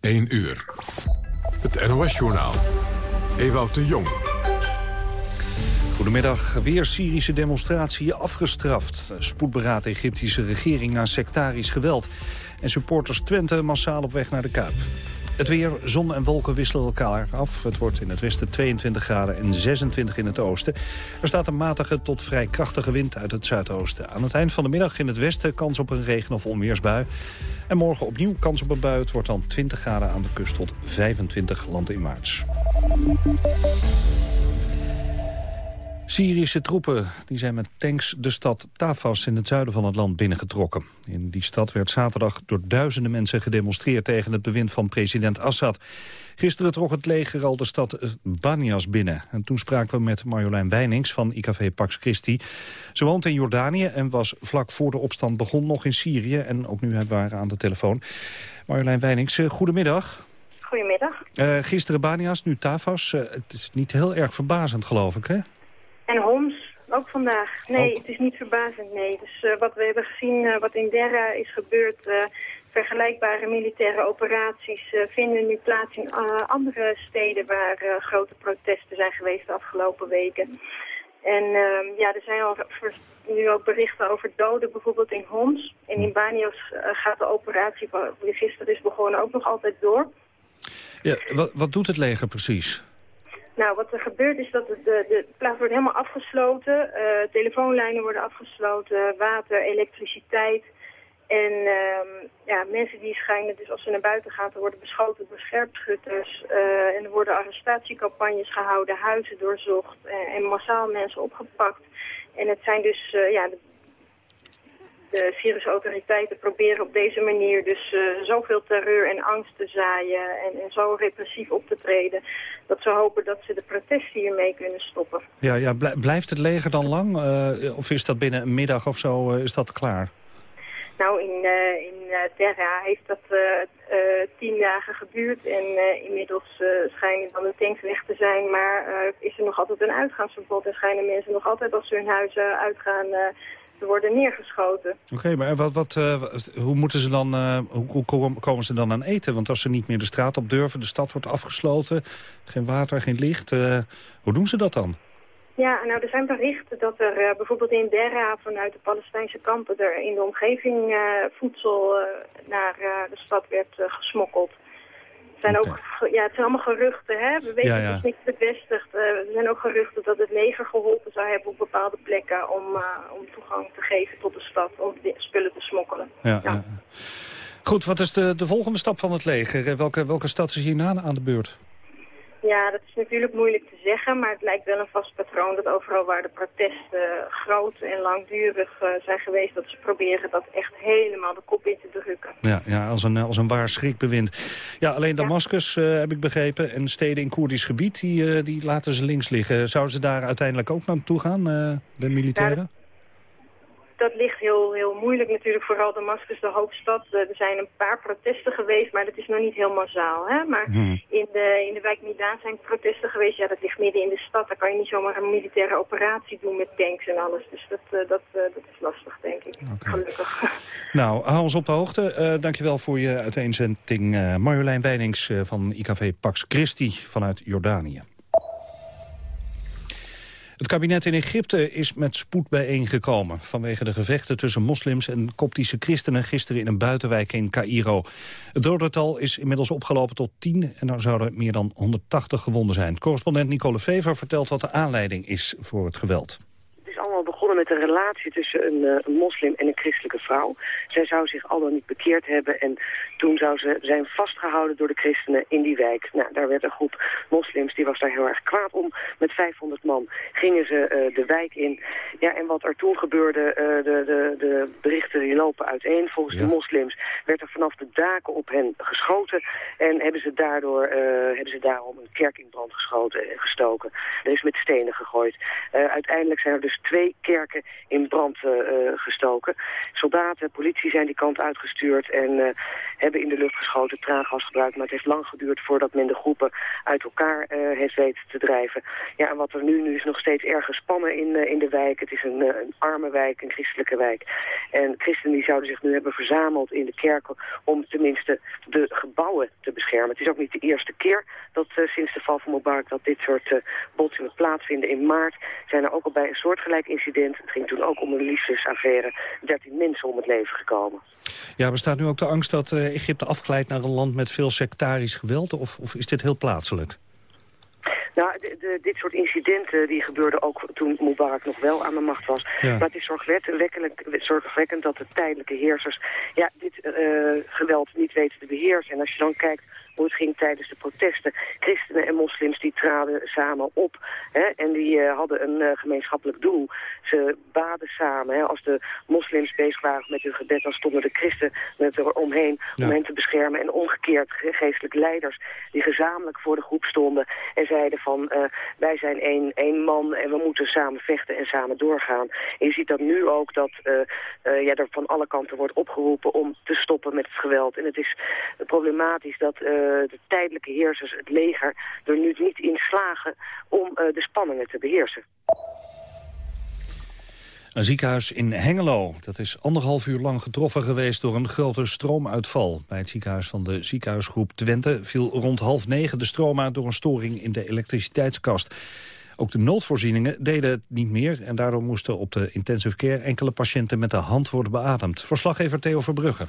1 uur. Het NOS-journaal. Ewout de Jong. Goedemiddag. Weer Syrische demonstratie afgestraft. Spoedberaad Egyptische regering na sectarisch geweld. En supporters Twente massaal op weg naar de Kuip. Het weer, zon en wolken wisselen elkaar af. Het wordt in het westen 22 graden en 26 in het oosten. Er staat een matige tot vrij krachtige wind uit het zuidoosten. Aan het eind van de middag in het westen kans op een regen- of onweersbui. En morgen opnieuw kans op een bui. Het wordt dan 20 graden aan de kust tot 25 landinwaarts. Syrische troepen die zijn met tanks de stad Tafas in het zuiden van het land binnengetrokken. In die stad werd zaterdag door duizenden mensen gedemonstreerd tegen het bewind van president Assad. Gisteren trok het leger al de stad eh, Banias binnen. En toen spraken we met Marjolein Wijnings van IKV Pax Christi. Ze woont in Jordanië en was vlak voor de opstand begon nog in Syrië. En ook nu hebben we haar aan de telefoon. Marjolein Wijnings, eh, goedemiddag. Goedemiddag. Uh, gisteren Banias, nu Tafas. Uh, het is niet heel erg verbazend, geloof ik, hè? En Homs, ook vandaag. Nee, het is niet verbazend, nee. Dus uh, wat we hebben gezien, uh, wat in Derra is gebeurd... Uh, vergelijkbare militaire operaties vinden nu plaats in andere steden... waar grote protesten zijn geweest de afgelopen weken. En ehm, ja, er zijn al nu ook berichten over doden, bijvoorbeeld in Homs. En in Banios gaat de operatie, die gisteren is begonnen, ook nog altijd door. Ja, wat, wat doet het leger precies? Nou, wat er gebeurt is dat de, de, plaats wordt helemaal afgesloten. Uh, telefoonlijnen worden afgesloten, water, elektriciteit. En uh, ja, mensen die schijnen, dus als ze naar buiten gaan, te worden beschoten door scherpschutters. Uh, en er worden arrestatiecampagnes gehouden, huizen doorzocht en, en massaal mensen opgepakt. En het zijn dus, ja, de, de Syrische autoriteiten proberen op deze manier dus uh, zoveel terreur en angst te zaaien en, en, zo repressief op te treden, dat ze hopen dat ze de protesten hiermee kunnen stoppen. Ja, ja blijft het leger dan lang? Uh, of is dat binnen een middag of zo, uh, is dat klaar? Nou, in, in Terra heeft dat tien dagen geduurd en inmiddels schijnen dan de tanks weg te zijn, maar is er nog altijd een uitgaansverbod en schijnen mensen nog altijd als ze hun huizen uitgaan te worden neergeschoten. Oké, okay, maar wat, wat, uh, hoe, moeten ze dan, uh, hoe, hoe, komen ze dan aan eten? Want als ze niet meer de straat op durven, de stad wordt afgesloten... geen water, geen licht, uh, hoe doen ze dat dan? Ja, nou, er zijn berichten dat er bijvoorbeeld in Derra vanuit de Palestijnse kampen... er in de omgeving voedsel naar de stad werd gesmokkeld zijn ook, ja, het zijn allemaal geruchten, hè. We weten ja, ja. dus niet bevestigd. Uh, er zijn ook geruchten dat het leger geholpen zou hebben op bepaalde plekken om, uh, om toegang te geven tot de stad, om spullen te smokkelen. Ja, ja. Goed, wat is de, de volgende stap van het leger? Welke, welke stad is hierna aan de beurt? Ja, dat is natuurlijk moeilijk te zeggen, maar het lijkt wel een vast patroon dat overal waar de protesten groot en langdurig uh, zijn geweest, dat ze proberen dat echt helemaal de kop in te drukken. Ja, ja als, een, als een waar schrikbewind. Ja, alleen Damascus ja. uh, heb ik begrepen en steden in Koerdisch gebied, die, uh, die laten ze links liggen. Zouden ze daar uiteindelijk ook naartoe gaan, de militairen? Nou, dat ligt heel, heel moeilijk natuurlijk, vooral Damascus, de hoofdstad. Er zijn een paar protesten geweest, maar dat is nog niet heel massaal. Hè? Maar hmm. in, de, in de wijk Midaan zijn protesten geweest. Ja, dat ligt midden in de stad. Daar kan je niet zomaar een militaire operatie doen met tanks en alles. Dus dat, uh, dat, uh, dat is lastig, denk ik. Okay. Gelukkig. Nou, hou ons op de hoogte. Uh, dankjewel voor je uiteenzetting. Marjolein Weinings van IKV Pax Christi vanuit Jordanië. Het kabinet in Egypte is met spoed bijeengekomen... vanwege de gevechten tussen moslims en koptische christenen... gisteren in een buitenwijk in Cairo. Het dodental is inmiddels opgelopen tot 10... en er zouden meer dan 180 gewonden zijn. Correspondent Nicole Fever vertelt wat de aanleiding is voor het geweld allemaal begonnen met een relatie tussen een, een, moslim en een christelijke vrouw. Zij zou zich al dan niet bekeerd hebben en toen zou ze zijn vastgehouden door de christenen in die wijk. Nou, daar werd een groep moslims, die was daar heel erg kwaad om. Met 500 man gingen ze uh, de wijk in. Ja, en wat er toen gebeurde, uh, de, de, de berichten die lopen uiteen. Volgens ja. de moslims werd er vanaf de daken op hen geschoten en hebben ze daardoor hebben ze daarom een kerk in brand geschoten, gestoken. Er is met stenen gegooid. uiteindelijk zijn er dus twee kerken in brand gestoken. Soldaten, politie zijn die kant uitgestuurd en uh, hebben in de lucht geschoten, traangas gebruikt. Maar het heeft lang geduurd voordat men de groepen uit elkaar uh, heeft weten te drijven. Ja, en wat er nu, nu is nog steeds erg gespannen in, in de wijk. Het is een, arme wijk, een christelijke wijk. En christenen die zouden zich nu hebben verzameld in de kerken om tenminste de gebouwen te beschermen beschermen. Het is ook niet de eerste keer dat sinds de val van Mubarak dat dit soort botsingen plaatsvinden. In maart zijn er ook al bij een soortgelijk incident, het ging toen ook om een liefdesaffaire, 13 mensen om het leven gekomen. Ja, bestaat nu ook de angst dat Egypte afglijdt naar een land met veel sectarisch geweld? Of, of is dit heel plaatselijk? Nou, de, dit soort incidenten die gebeurden ook toen Mubarak nog wel aan de macht was. Maar het is zorgwekkend, zorgwekkend dat de tijdelijke heersers ja, dit uh, geweld niet weten te beheersen. En als je dan kijkt het ging tijdens de protesten. Christenen en moslims die traden samen op hè, en die uh, hadden een uh, gemeenschappelijk doel. Ze baden samen. Hè. Als de moslims bezig waren met hun gebed, dan stonden de christenen er omheen om hen te beschermen. En omgekeerd geestelijke leiders die gezamenlijk voor de groep stonden en zeiden van uh, wij zijn één, één man en we moeten samen vechten en samen doorgaan. En je ziet dat nu ook dat ja, er van alle kanten wordt opgeroepen om te stoppen met het geweld. En het is problematisch dat de tijdelijke heersers, het leger, er nu niet in slagen om de spanningen te beheersen. Een ziekenhuis in Hengelo. Dat is anderhalf uur lang getroffen geweest door een grote stroomuitval. Bij het ziekenhuis van de ziekenhuisgroep Twente viel rond half negen de stroom uit door een storing in de elektriciteitskast. Ook de noodvoorzieningen deden het niet meer en daardoor moesten op de intensive care enkele patiënten met de hand worden beademd. Verslaggever Theo Verbrugge.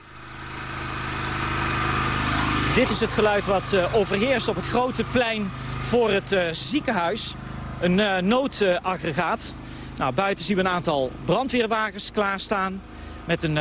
Dit is het geluid wat uh, overheerst op het grote plein voor het uh, ziekenhuis. Een uh, noodaggregaat. Nou, buiten zien we een aantal brandweerwagens klaarstaan... met een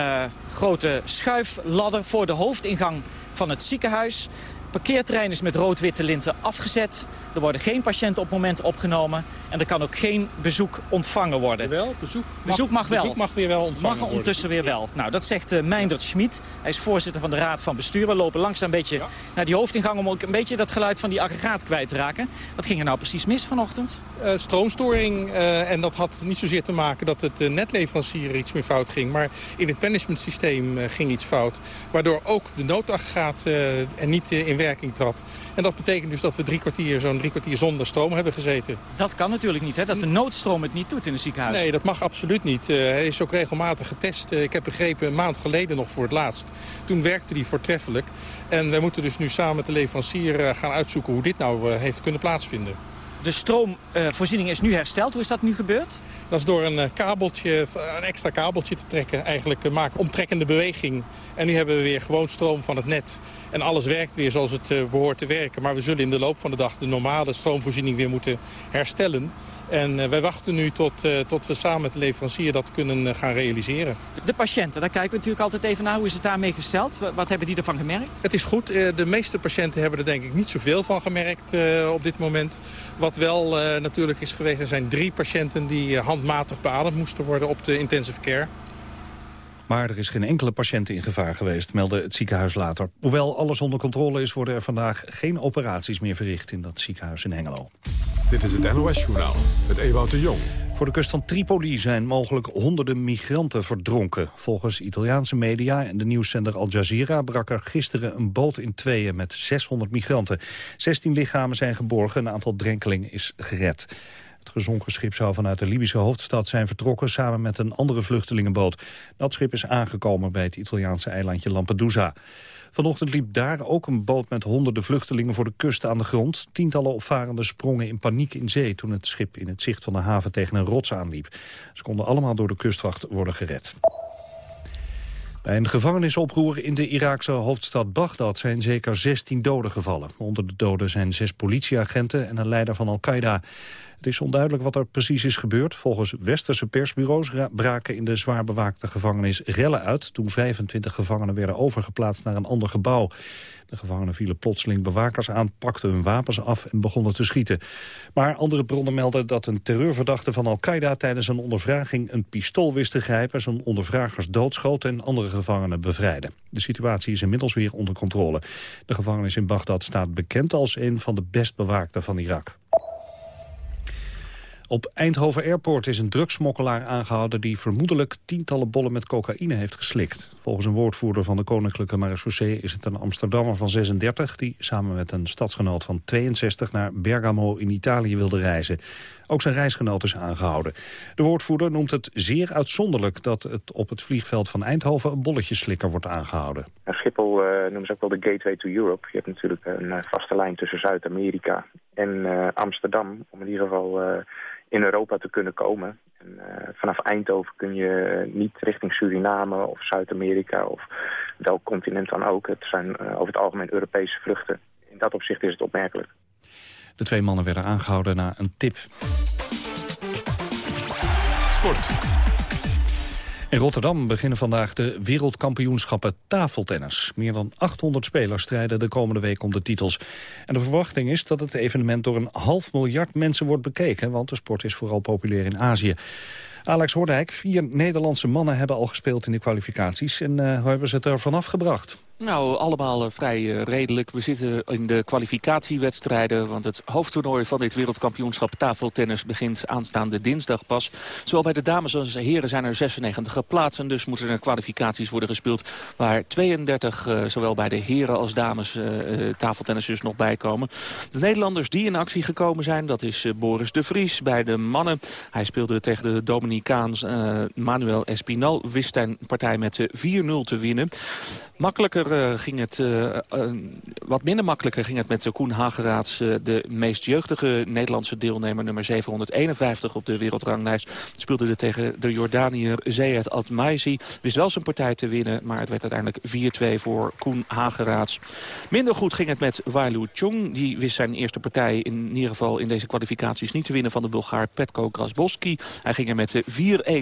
grote schuifladder voor de hoofdingang van het ziekenhuis parkeerterrein is met rood-witte linten afgezet. Er worden geen patiënten op het moment opgenomen. En er kan ook geen bezoek ontvangen worden. Wel, bezoek, bezoek mag, wel. Bezoek mag weer wel ontvangen Mag ondertussen weer wel. Nou, dat zegt uh, Meindert Schmid. Hij is voorzitter van de Raad van Bestuur. We lopen langzaam een beetje naar die hoofdingang... om ook een beetje dat geluid van die aggregaat kwijt te raken. Wat ging er nou precies mis vanochtend? Uh, stroomstoring. Uh, en dat had niet zozeer te maken dat het netleverancier iets meer fout ging. Maar in het managementsysteem ging iets fout. Waardoor ook de noodaggregaat er niet in werking trad. En dat betekent dus dat we drie kwartier, zo'n drie kwartier zonder stroom hebben gezeten. Dat kan natuurlijk niet, hè? Dat de noodstroom het niet doet in een ziekenhuis. Nee, dat mag absoluut niet. Uh, hij is ook regelmatig getest. Uh, ik heb begrepen een maand geleden nog voor het laatst. Toen werkte die voortreffelijk. En wij moeten dus nu samen met de leverancier uh, gaan uitzoeken hoe dit nou heeft kunnen plaatsvinden. De stroomvoorziening is nu hersteld. Hoe is dat nu gebeurd? Dat is door een eh, kabeltje, een extra kabeltje te trekken. Eigenlijk eh, maken omtrekkende beweging. En nu hebben we weer gewoon stroom van het net. En alles werkt weer zoals het eh, behoort te werken. Maar we zullen in de loop van de dag de normale stroomvoorziening weer moeten herstellen. En wij wachten nu tot, tot we samen met de leverancier dat kunnen gaan realiseren. De patiënten, daar kijken we natuurlijk altijd even naar. Hoe is het daarmee gesteld? Wat hebben die ervan gemerkt? Het is goed. De meeste patiënten hebben er denk ik niet zoveel van gemerkt op dit moment. Wat wel natuurlijk is geweest, er zijn drie patiënten die hand handmatig beademd moesten worden op de intensive care. Maar er is geen enkele patiënt in gevaar geweest, meldde het ziekenhuis later. Hoewel alles onder controle is, worden er vandaag geen operaties meer verricht in dat ziekenhuis in Hengelo. Dit is het NOS-journaal met Ewout de Jong. Voor de kust van Tripoli zijn mogelijk honderden migranten verdronken. Volgens Italiaanse media en de nieuwszender Al Jazeera brak er gisteren een boot in tweeën met 600 migranten. 16 lichamen zijn geborgen, een aantal drenkelingen is gered. Het gezonken schip zou vanuit de Libische hoofdstad zijn vertrokken... samen met een andere vluchtelingenboot. Dat schip is aangekomen bij het Italiaanse eilandje Lampedusa. Vanochtend liep daar ook een boot met honderden vluchtelingen voor de kust aan de grond. Tientallen opvarenden sprongen in paniek in zee toen het schip in het zicht van de haven tegen een rots aanliep. Ze konden allemaal door de kustwacht worden gered. Bij een gevangenisoproer in de Iraakse hoofdstad Bagdad zijn zeker 16 doden gevallen. Onder de doden zijn zes politieagenten en een leider van Al-Qaeda. Het is onduidelijk wat er precies is gebeurd. Volgens westerse persbureaus braken in de zwaar bewaakte gevangenis rellen uit... toen 25 gevangenen werden overgeplaatst naar een ander gebouw. De gevangenen vielen plotseling bewakers aan, pakten hun wapens af en begonnen te schieten. Maar andere bronnen melden dat een terreurverdachte van Al-Qaeda tijdens een ondervraging een pistool wist te grijpen, zijn ondervragers doodschoot en andere gevangenen bevrijden. De situatie is inmiddels weer onder controle. De gevangenis in Bagdad staat bekend als een van de best bewaakte van Irak. Op Eindhoven Airport is een drugsmokkelaar aangehouden... die vermoedelijk tientallen bollen met cocaïne heeft geslikt. Volgens een woordvoerder van de Koninklijke Marechaussee... is het een Amsterdammer van 36... die samen met een stadsgenoot van 62 naar Bergamo in Italië wilde reizen. Ook zijn reisgenoot is aangehouden. De woordvoerder noemt het zeer uitzonderlijk... dat het op het vliegveld van Eindhoven een bolletjeslikker wordt aangehouden. Schiphol uh, noemen ze ook wel de gateway to Europe. Je hebt natuurlijk een eh, vaste lijn tussen Zuid-Amerika en uh, Amsterdam... om in ieder geval in Europa te kunnen komen. En, vanaf Eindhoven kun je niet richting Suriname of Zuid-Amerika... of welk continent dan ook. Het zijn over het algemeen Europese vluchten. In dat opzicht is het opmerkelijk. De twee mannen werden aangehouden na een tip. Sport. In Rotterdam beginnen vandaag de wereldkampioenschappen tafeltennis. Meer dan 800 spelers strijden de komende week om de titels. En de verwachting is dat het evenement door een half miljard mensen wordt bekeken... want de sport is vooral populair in Azië. Alex Hoordijk, vier Nederlandse mannen hebben al gespeeld in de kwalificaties. En uh, hoe hebben ze het er vanaf gebracht? Nou, allemaal uh, vrij uh, redelijk. We zitten in de kwalificatiewedstrijden... want het hoofdtoernooi van dit wereldkampioenschap tafeltennis... begint aanstaande dinsdag pas. Zowel bij de dames als de heren zijn er 96 plaatsen... dus moeten er kwalificaties worden gespeeld... waar 32, uh, zowel bij de heren als dames tafeltennissers nog bij komen. De Nederlanders die in actie gekomen zijn... dat is Boris de Vries bij de mannen. Hij speelde tegen de Dominicaans Manuel Espinal. Wist zijn partij met 4-0 te winnen. Makkelijker uh, ging het, uh, uh, wat minder makkelijker ging het met Koen Hageraads... de meest jeugdige Nederlandse deelnemer, nummer 751 op de wereldranglijst. Speelde er tegen de Jordaniër Zayed Al-Maisi. Wist wel zijn partij te winnen, maar het werd uiteindelijk 4-2 voor Koen Hageraads. Minder goed ging het met Wailu Chung. Die wist zijn eerste partij in ieder geval in deze kwalificaties niet te winnen... van de Bulgaar Petko Grasboski. Hij ging er met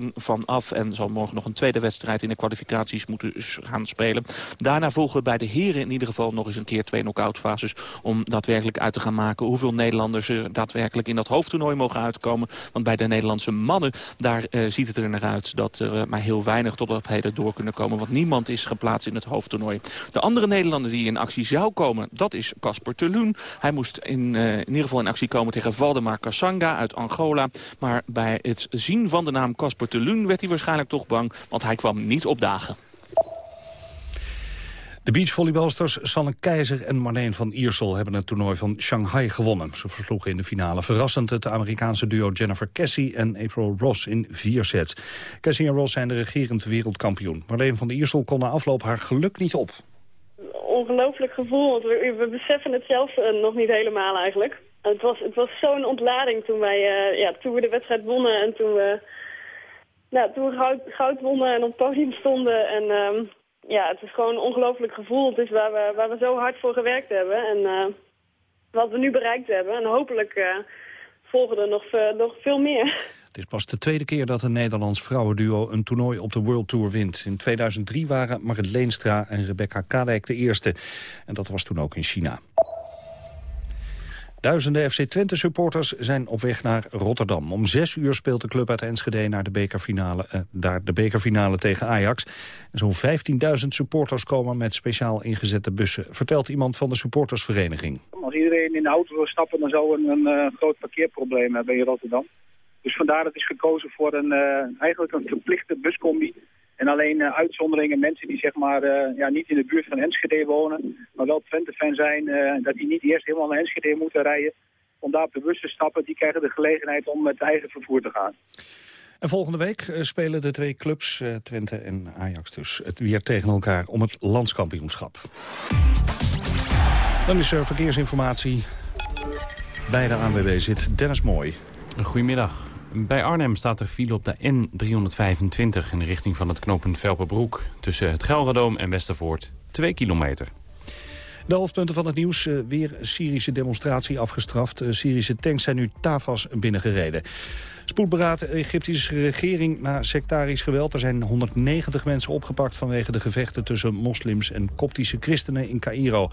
4-1 van af en zal morgen nog een tweede wedstrijd... in de kwalificaties moeten gaan spelen. Daarna volgen bij de heren in ieder geval nog eens een keer twee knock-out fases... om daadwerkelijk uit te gaan maken hoeveel Nederlanders er daadwerkelijk in dat hoofdtoernooi mogen uitkomen. Want bij de Nederlandse mannen, daar uh, ziet het er naar uit dat er uh, maar heel weinig tot op heden door kunnen komen. Want niemand is geplaatst in het hoofdtoernooi. De andere Nederlander die in actie zou komen, dat is Casper Teloen. Hij moest in, uh, in ieder geval in actie komen tegen Valdemar Kasanga uit Angola. Maar bij het zien van de naam Casper Teloen werd hij waarschijnlijk toch bang, want hij kwam niet opdagen. De beachvolleybalsters Sanne Keizer en Marleen van Iersel hebben het toernooi van Shanghai gewonnen. Ze versloegen in de finale verrassend het Amerikaanse duo Jennifer Cassie en April Ross in vier sets. Cassie en Ross zijn de regerend wereldkampioen. Marleen van Iersel kon na afloop haar geluk niet op. Ongelooflijk gevoel, want we, beseffen het zelf uh, nog niet helemaal eigenlijk. Het was, het was zo'n ontlading toen, wij, uh, ja, toen we de wedstrijd wonnen en toen we, nou, toen we goud, goud wonnen en op het podium stonden. En uh, ja, het is gewoon een ongelooflijk gevoel. Het is waar we, waar we zo hard voor gewerkt hebben. En uh, wat we nu bereikt hebben. En hopelijk uh, volgen er nog, nog veel meer. Het is pas de tweede keer dat een Nederlands vrouwenduo een toernooi op de World Tour wint. In 2003 waren Marit Leenstra en Rebecca Kadek de eerste. En dat was toen ook in China. Duizenden FC Twente-supporters zijn op weg naar Rotterdam. Om zes uur speelt de club uit Enschede naar de bekerfinale, eh, daar de bekerfinale tegen Ajax. Zo'n 15.000 supporters komen met speciaal ingezette bussen, vertelt iemand van de supportersvereniging. Als iedereen in de auto wil stappen, dan zou een, een uh, groot parkeerprobleem hebben in Rotterdam. Dus vandaar dat is gekozen voor een, uh, eigenlijk een verplichte buscombi en alleen uh, uitzonderingen, mensen die zeg maar uh, ja, niet in de buurt van Enschede wonen, maar wel Twente-fan zijn, uh, dat die niet eerst helemaal naar Enschede moeten rijden om daar op de bus te stappen, die krijgen de gelegenheid om met eigen vervoer te gaan. En volgende week spelen de twee clubs, Twente en Ajax dus, het weer tegen elkaar om het landskampioenschap. Dan is er verkeersinformatie. Bij de ANWB zit Dennis Mooi. Goedemiddag. Bij Arnhem staat er file op de N325 in de richting van het knooppunt Velperbroek. Tussen het Gelredoom en Westervoort, 2 kilometer. De hoofdpunten van het nieuws. Uh, weer Syrische demonstratie afgestraft. Uh, Syrische tanks zijn nu Tafas binnengereden. Spoedberaad Egyptische regering na sectarisch geweld. Er zijn 190 mensen opgepakt vanwege de gevechten tussen moslims en koptische christenen in Cairo.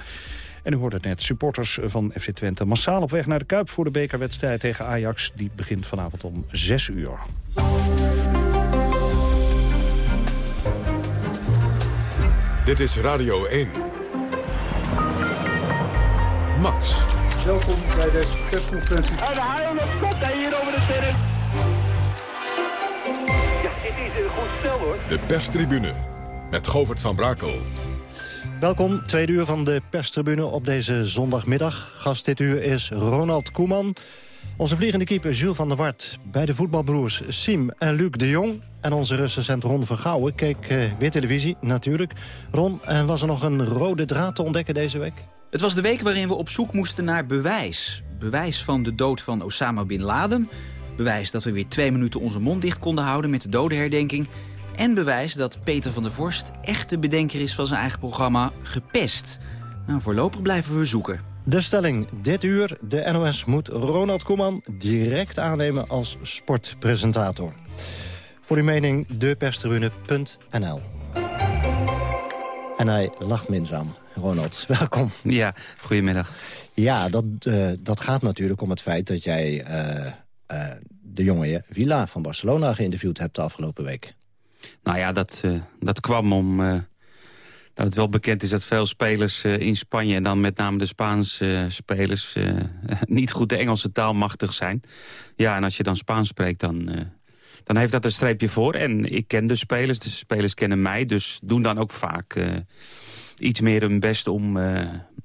En u hoorde het net, supporters van FC Twente massaal op weg naar de Kuip... voor de bekerwedstrijd tegen Ajax. Die begint vanavond om 6 uur. Dit is Radio 1. Max. Welkom bij deze persconferentie. En de haal komt hij hier over de terrein. Ja, dit is een goed stel hoor. De perstribune met Govert van Brakel. Welkom, tweede uur van de perstribune op deze zondagmiddag. Gast dit uur is Ronald Koeman. Onze vliegende keeper Jules van der Wart. Bij de voetbalbroers Sim en Luc de Jong. En onze recensent Ron Vergouwen keek uh, weer televisie, natuurlijk. Ron, en was er nog een rode draad te ontdekken deze week? Het was de week waarin we op zoek moesten naar bewijs. Bewijs van de dood van Osama Bin Laden. Bewijs dat we weer twee minuten onze mond dicht konden houden met de dodenherdenking. En bewijs dat Peter van der Vorst echt de bedenker is van zijn eigen programma Gepest. Nou, voorlopig blijven we zoeken. De stelling dit uur. De NOS moet Ronald Koeman direct aannemen als sportpresentator. Voor uw mening deperstribune.nl. En hij lacht minzaam. Ronald, welkom. Ja, goedemiddag. Ja, dat, uh, dat gaat natuurlijk om het feit dat jij uh, uh, de jonge Villa van Barcelona geïnterviewd hebt de afgelopen week. Nou ja, dat, dat kwam om dat het wel bekend is dat veel spelers in Spanje... en dan met name de Spaanse spelers niet goed de Engelse taal machtig zijn. Ja, en als je dan Spaans spreekt, dan dan heeft dat een streepje voor. En ik ken de spelers, de spelers kennen mij. Dus doen dan ook vaak iets meer hun best om,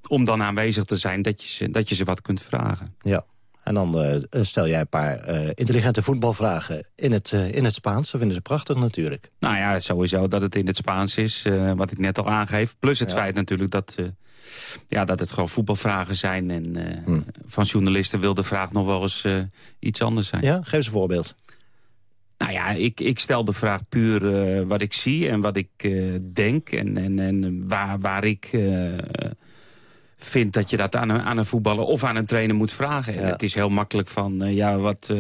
om dan aanwezig te zijn... Dat je, ze, dat je ze wat kunt vragen. Ja, en dan uh, stel jij een paar intelligente voetbalvragen in het, in het Spaans. Dat vinden ze prachtig natuurlijk. Nou ja, sowieso dat het in het Spaans is, wat ik net al aangeef. Plus het ja. feit natuurlijk dat, ja, dat het gewoon voetbalvragen zijn. En hm. van journalisten wil de vraag nog wel eens iets anders zijn. Ja, geef eens een voorbeeld. Nou ja, ik, ik stel de vraag puur wat ik zie en wat ik denk. En, en, en waar, waar ik uh, vind dat je dat aan een, aan een voetballer of aan een trainer moet vragen. Ja. Het is heel makkelijk van, ja, wat,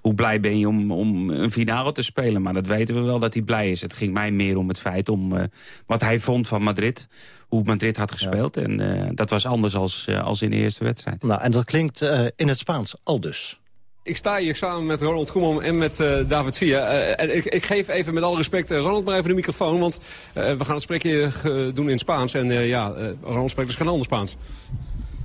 hoe blij ben je om, om een finale te spelen? Maar dat weten we wel dat hij blij is. Het ging mij meer om het feit om wat hij vond van Madrid hoe Madrid had gespeeld. Ja. En dat was anders als, als in de eerste wedstrijd. Nou, en dat klinkt in het Spaans al dus. Ik sta hier samen met Ronald Koeman en met uh, David Villa. Uh, en ik, ik, geef even met alle respect uh, Ronald maar even de microfoon. Want we gaan het spreekje doen in Spaans. En ja, Ronald spreekt dus geen ander Spaans.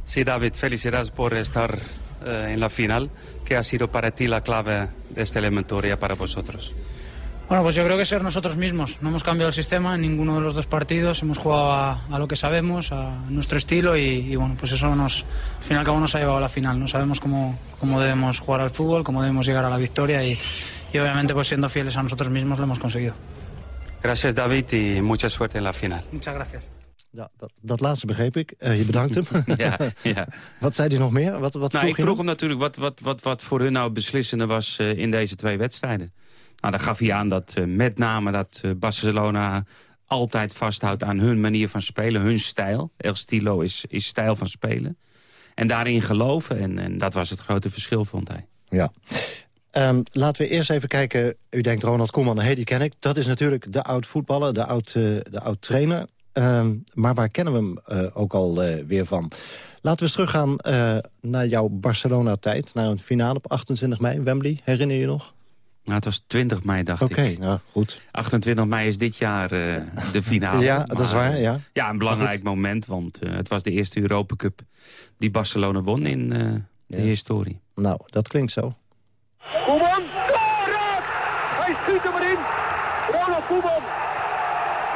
Sí, David, felicidades por estar en la final. ¿Qué ha sido para ti la clave de esta eliminatoria para vosotros? Bueno, pues yo creo que ser nosotros mismos. No hemos cambiado el sistema en ninguno de los dos partidos. Hemos jugado a, a lo que sabemos, a nuestro estilo y, y, bueno, pues eso nos, al fin y al cabo nos ha llevado a la final. No sabemos cómo, cómo debemos jugar al fútbol, cómo debemos llegar a la victoria y, y obviamente pues siendo fieles a nosotros mismos lo hemos conseguido. Gracias David y mucha suerte en la final. Muchas gracias. Ja, dat, dat laatste begreep ik. Uh, je bedankt hem. ja, ja. Wat zei hij nog meer? Wat, wat nou, vroeg ik vroeg hem natuurlijk wat, wat, wat, wat voor hun nou beslissende was uh, in deze twee wedstrijden. Nou, dan gaf hij aan dat uh, met name dat uh, Barcelona altijd vasthoudt aan hun manier van spelen, hun stijl. El stilo is, is stijl van spelen. En daarin geloven. En, en dat was het grote verschil, vond hij. Ja. Um, laten we eerst even kijken. U denkt Ronald Koeman, hey, die ken ik. Dat is natuurlijk de oud-voetballer, de oud-trainer. Oud, trainer. um, maar waar kennen we hem uh, ook al weer van? Laten we eens teruggaan naar jouw Barcelona-tijd. Naar een finale op 28 mei, Wembley. Herinner je nog? Nou, het was 20 mei, dacht okay, ik. Oké, nou goed. 28 mei is dit jaar uh, de finale. ja, dat is waar, ja. Ja, een belangrijk moment, want uh, het was de eerste Europa Cup die Barcelona won in uh, de ja. historie. Nou, dat klinkt zo. Koeman! Hij schiet hem erin. Ronald Koeman,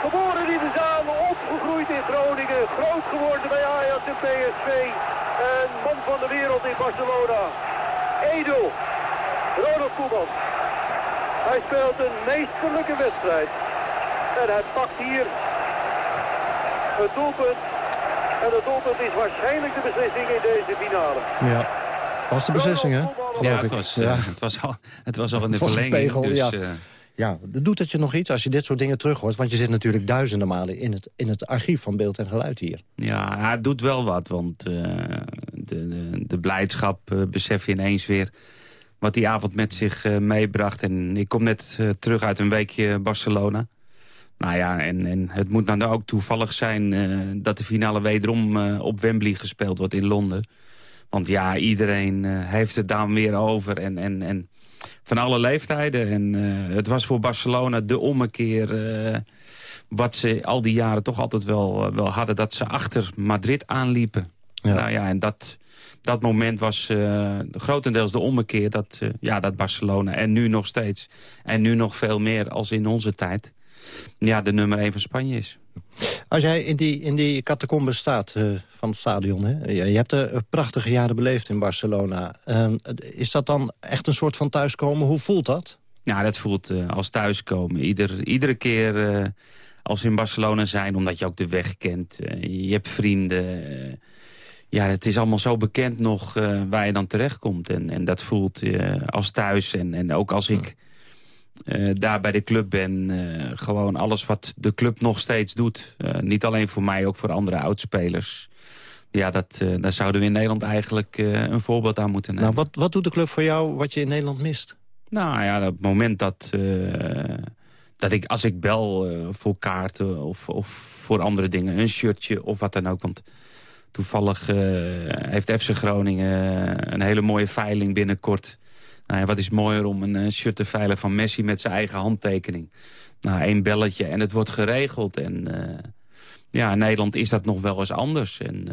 geboren in de Zalen, opgegroeid in Groningen, groot geworden bij Ajax en PSV. En man van de wereld in Barcelona. Edo, Ronald Koeman. Hij speelt een meesterlijke wedstrijd. En hij pakt hier het doelpunt. En het doelpunt is waarschijnlijk de beslissing in deze finale. Ja. Was de beslissing, hè? Ja, het was, ja. Uh, het, was al, het was al in de verlenging. Pegel, dus, ja. Uh... ja, doet het je nog iets als je dit soort dingen terug hoort? Want je zit natuurlijk duizenden malen in het, in het archief van beeld en geluid hier. Ja, het doet wel wat. Want uh, de, de, de blijdschap uh, besef je ineens weer wat die avond met zich uh, meebracht. En ik kom net uh, terug uit een weekje Barcelona. Nou ja, en, en het moet dan ook toevallig zijn uh, dat de finale wederom op Wembley gespeeld wordt in Londen. Want ja, iedereen heeft het daar weer over. En, en, en van alle leeftijden. En het was voor Barcelona de ommekeer wat ze al die jaren toch altijd wel, wel hadden. Dat ze achter Madrid aanliepen. Nou ja, en dat, dat moment was uh, grotendeels de ommekeer dat, uh, ja, dat Barcelona en nu nog steeds... en nu nog veel meer als in onze tijd... ja, de nummer 1 van Spanje is. Als jij in die, in die catacombe staat uh, van het stadion... Hè? Je, je hebt er prachtige jaren beleefd in Barcelona. Uh, is dat dan echt een soort van thuiskomen? Hoe voelt dat? Ja, dat voelt als thuiskomen. Ieder, iedere keer als we in Barcelona zijn, omdat je ook de weg kent. je hebt vrienden. Ja, het is allemaal zo bekend nog waar je dan terechtkomt. En, en dat voelt als thuis. En, en ook als ik uh, daar bij de club ben. Uh, gewoon alles wat de club nog steeds doet. Uh, niet alleen voor mij, ook voor andere oudspelers. Ja, dat, daar zouden we in Nederland eigenlijk een voorbeeld aan moeten nemen. Nou, wat, wat doet de club voor jou wat je in Nederland mist? Nou ja, op het moment dat, dat ik, als ik bel voor kaarten of, of voor andere dingen, een shirtje of wat dan ook. Want toevallig heeft FC Groningen een hele mooie veiling binnenkort nou ja, wat is mooier om een uh, shirt te veilen van Messi met zijn eigen handtekening. Nou, één belletje en het wordt geregeld. En ja, in Nederland is dat nog wel eens anders. En,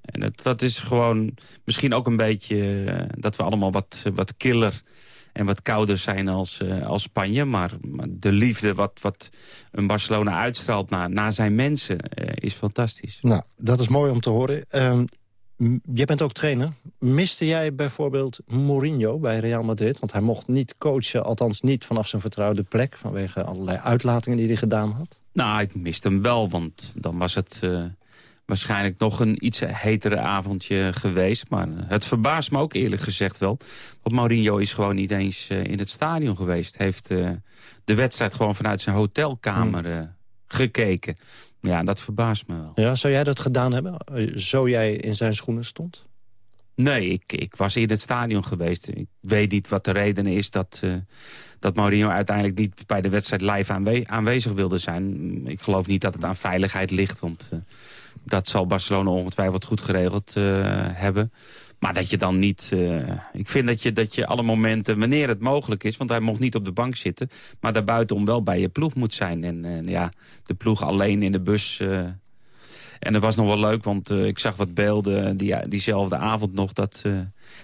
en het, dat is gewoon misschien ook een beetje dat we allemaal wat, wat killer en wat kouder zijn als, als Spanje. Maar, maar, de liefde wat, wat een Barcelona uitstraalt naar, naar zijn mensen is fantastisch. Nou, dat is mooi om te horen. Ehm, Jij bent ook trainer. Miste jij bijvoorbeeld Mourinho bij Real Madrid? Want hij mocht niet coachen, althans niet vanaf zijn vertrouwde plek... vanwege allerlei uitlatingen die hij gedaan had. Nou, ik miste hem wel, want dan was het uh, waarschijnlijk nog een iets hetere avondje geweest. Maar het verbaast me ook eerlijk gezegd wel. Want Mourinho is gewoon niet eens uh, in het stadion geweest. Heeft uh, de wedstrijd gewoon vanuit zijn hotelkamer gekeken. Ja, dat verbaast me wel. Ja, zou jij dat gedaan hebben? Zo jij in zijn schoenen stond? Nee, ik, ik was in het stadion geweest. Ik weet niet wat de reden is dat, uh, dat Mourinho uiteindelijk niet bij de wedstrijd live aanwe aanwezig wilde zijn. Ik geloof niet dat het aan veiligheid ligt, want uh, dat zal Barcelona ongetwijfeld goed geregeld uh, hebben. Maar dat je dan niet... Uh, ik vind dat je, dat je alle momenten, wanneer het mogelijk is... want hij mocht niet op de bank zitten... maar daarbuitenom wel bij je ploeg moet zijn. En ja, de ploeg alleen in de bus... Uh, en dat was nog wel leuk, want ik zag wat beelden die, diezelfde avond nog... dat,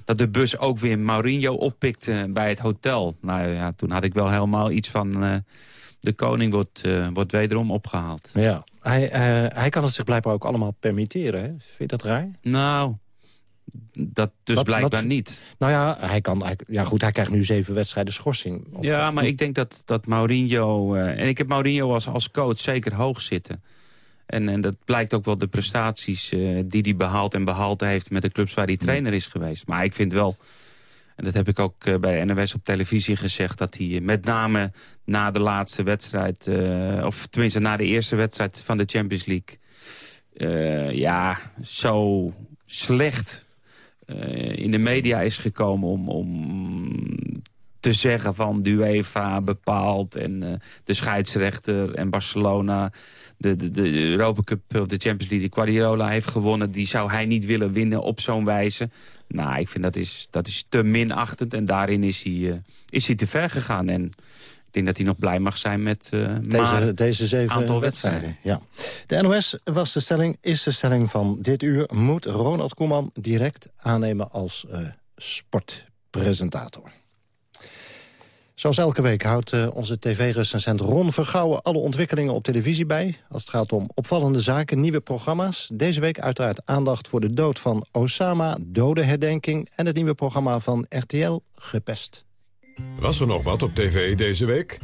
dat de bus ook weer Mourinho oppikte bij het hotel. Nou ja, toen had ik wel helemaal iets van... de koning wordt, wordt wederom opgehaald. Ja, hij, hij kan het zich blijkbaar ook allemaal permitteren. Hè? Vind je dat raar? Nou, dat dus wat, blijkbaar wat, niet. Nou ja, hij kan, hij, ja goed, hij krijgt nu zeven wedstrijden schorsing. Of, ja, maar ik denk dat, dat Mourinho... Uh, en ik heb Mourinho als, als coach zeker hoog zitten. En, en dat blijkt ook wel de prestaties uh, die hij behaald en behaald heeft... met de clubs waar hij trainer is geweest. Maar ik vind wel... Dat heb ik ook uh, bij NOS op televisie gezegd... dat hij met name na de laatste wedstrijd... of tenminste na de eerste wedstrijd van de Champions League... ja, zo slecht in de media is gekomen om, om te zeggen van de UEFA bepaalt en de scheidsrechter en Barcelona de, de, de Europa Cup of de Champions League, die Guardiola heeft gewonnen, die zou hij niet willen winnen op zo'n wijze. Nou, ik vind dat is, dat is te minachtend en daarin is hij, uh, is hij te ver gegaan. En ik denk dat hij nog blij mag zijn met uh, deze, deze zeven aantal wedstrijden. Ja. De NOS was de stelling, is de stelling van dit uur... moet Ronald Koeman direct aannemen als uh, sportpresentator. Zoals elke week houdt uh, onze tv-recensent Ron Vergouwen... alle ontwikkelingen op televisie bij. Als het gaat om opvallende zaken, nieuwe programma's. Deze week uiteraard aandacht voor de dood van Osama... dodenherdenking en het nieuwe programma van RTL Gepest. Was er nog wat op tv deze week?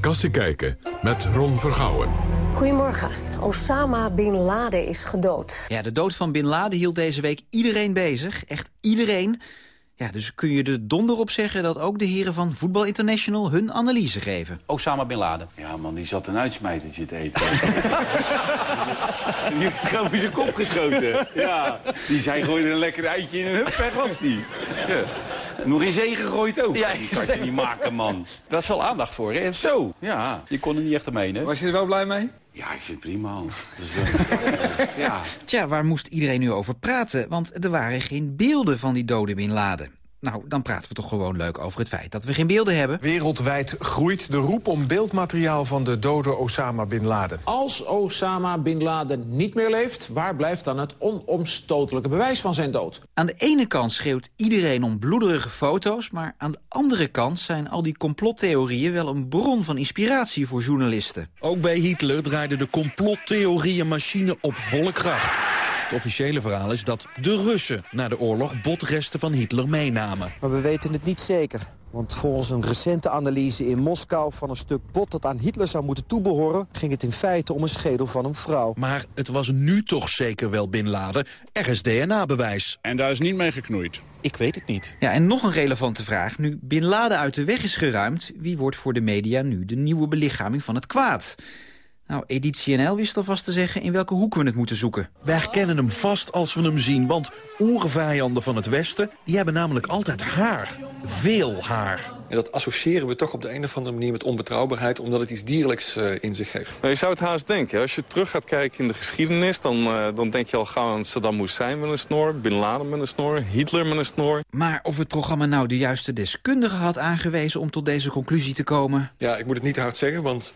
Kastie kijken met Ron Vergouwen. Goedemorgen. Osama Bin Laden is gedood. Ja, de dood van Bin Laden hield deze week iedereen bezig. Echt iedereen. Ja, dus kun je er donder op zeggen dat ook de heren van Voetbal International hun analyse geven. Osama Bin Laden. Ja man, die zat een uitsmijtertje te eten. die heeft gewoon voor zijn kop geschoten. Ja, die zijn gooide een lekker eitje in en hup, weg was die. Ja. Nog in zee gegooid ook. Ja, dat kan je niet maken, man. Daar is veel aandacht voor, hè? Zo. Ja. Je kon er niet echt omheen, hè? Was je er wel blij mee? Ja, ik vind het prima. Dus, uh, ja. Tja, waar moest iedereen nu over praten? Want er waren geen beelden van die dode Bin Laden. Nou, dan praten we toch gewoon leuk over het feit dat we geen beelden hebben. Wereldwijd groeit de roep om beeldmateriaal van de dode Osama Bin Laden. Als Osama Bin Laden niet meer leeft, waar blijft dan het onomstotelijke bewijs van zijn dood? Aan de ene kant schreeuwt iedereen om bloederige foto's... maar aan de andere kant zijn al die complottheorieën... wel een bron van inspiratie voor journalisten. Ook bij Hitler draaide de complottheorieënmachine op volle kracht. Het officiële verhaal is dat de Russen na de oorlog botresten van Hitler meenamen. Maar we weten het niet zeker. Want volgens een recente analyse in Moskou van een stuk bot dat aan Hitler zou moeten toebehoren... ging het in feite om een schedel van een vrouw. Maar het was nu toch zeker wel Bin Laden. Er is DNA-bewijs. En daar is niet mee geknoeid. Ik weet het niet. Ja, en nog een relevante vraag. Nu Bin Laden uit de weg is geruimd... wie wordt voor de media nu de nieuwe belichaming van het kwaad? Nou, Editie NL wist alvast te zeggen in welke hoek we het moeten zoeken. Wij herkennen hem vast als we hem zien, want oervijanden van het Westen... die hebben namelijk altijd haar. Veel haar. En dat associëren we toch op de een of andere manier met onbetrouwbaarheid... omdat het iets dierlijks uh, in zich heeft. Nou, je zou het haast denken. Als je terug gaat kijken in de geschiedenis... dan, uh, dan denk je al gauw aan Saddam Hussein met een snor... Bin Laden met een snor, Hitler met een snor. Maar of het programma nou de juiste deskundige had aangewezen... om tot deze conclusie te komen? Ja, ik moet het niet hard zeggen, want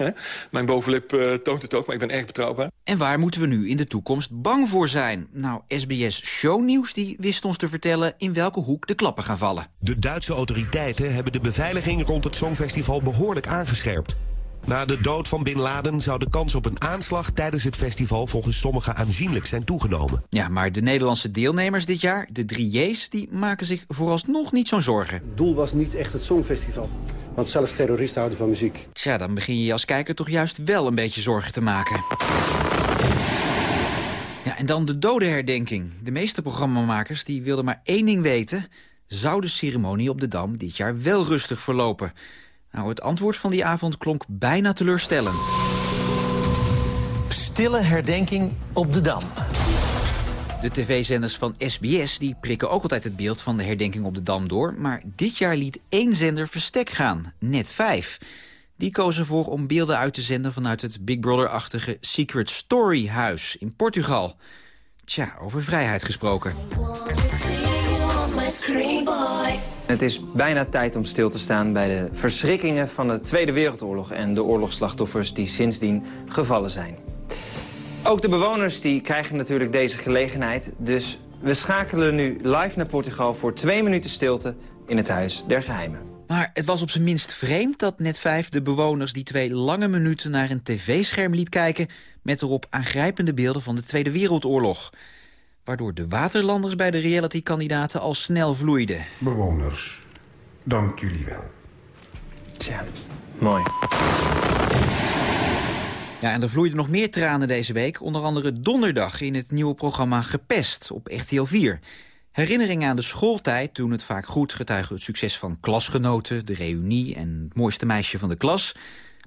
mijn bovenlip uh, toont het ook... maar ik ben erg betrouwbaar. En waar moeten we nu in de toekomst bang voor zijn? Nou, SBS Shownieuws die wist ons te vertellen... in welke hoek de klappen gaan vallen. De Duitse autoriteiten hebben de beveiliging rond het Songfestival behoorlijk aangescherpt. Na de dood van Bin Laden zou de kans op een aanslag tijdens het festival volgens sommigen aanzienlijk zijn toegenomen. Ja, maar de Nederlandse deelnemers dit jaar, de drie J's, die maken zich vooralsnog niet zo'n zorgen. Het doel was niet echt het Songfestival, want zelfs terroristen houden van muziek. Tja, dan begin je als kijker toch juist wel een beetje zorgen te maken. Ja, en dan de dodenherdenking. De meeste programmamakers die wilden maar één ding weten zou de ceremonie op de Dam dit jaar wel rustig verlopen? Nou, het antwoord van die avond klonk bijna teleurstellend. Stille herdenking op de Dam. De tv-zenders van SBS die prikken ook altijd het beeld van de herdenking op de Dam door... maar dit jaar liet één zender verstek gaan, Net 5. Die kozen ervoor om beelden uit te zenden vanuit het Big Brother-achtige Secret Story-huis in Portugal. Tja, over vrijheid gesproken. Het is bijna tijd om stil te staan bij de verschrikkingen van de Tweede Wereldoorlog... en de oorlogsslachtoffers die sindsdien gevallen zijn. Ook de bewoners die krijgen natuurlijk deze gelegenheid. Dus we schakelen nu live naar Portugal voor twee minuten stilte in het Huis der Geheimen. Maar het was op zijn minst vreemd dat net vijf de bewoners die twee lange minuten naar een tv-scherm liet kijken... met erop aangrijpende beelden van de Tweede Wereldoorlog waardoor de waterlanders bij de reality-kandidaten al snel vloeiden. Bewoners, dank jullie wel. Tja, mooi. Ja, en er vloeiden nog meer tranen deze week. Onder andere donderdag in het nieuwe programma Gepest op RTL 4. Herinneringen aan de schooltijd doen het vaak goed... getuigen het succes van klasgenoten, de reunie en het mooiste meisje van de klas...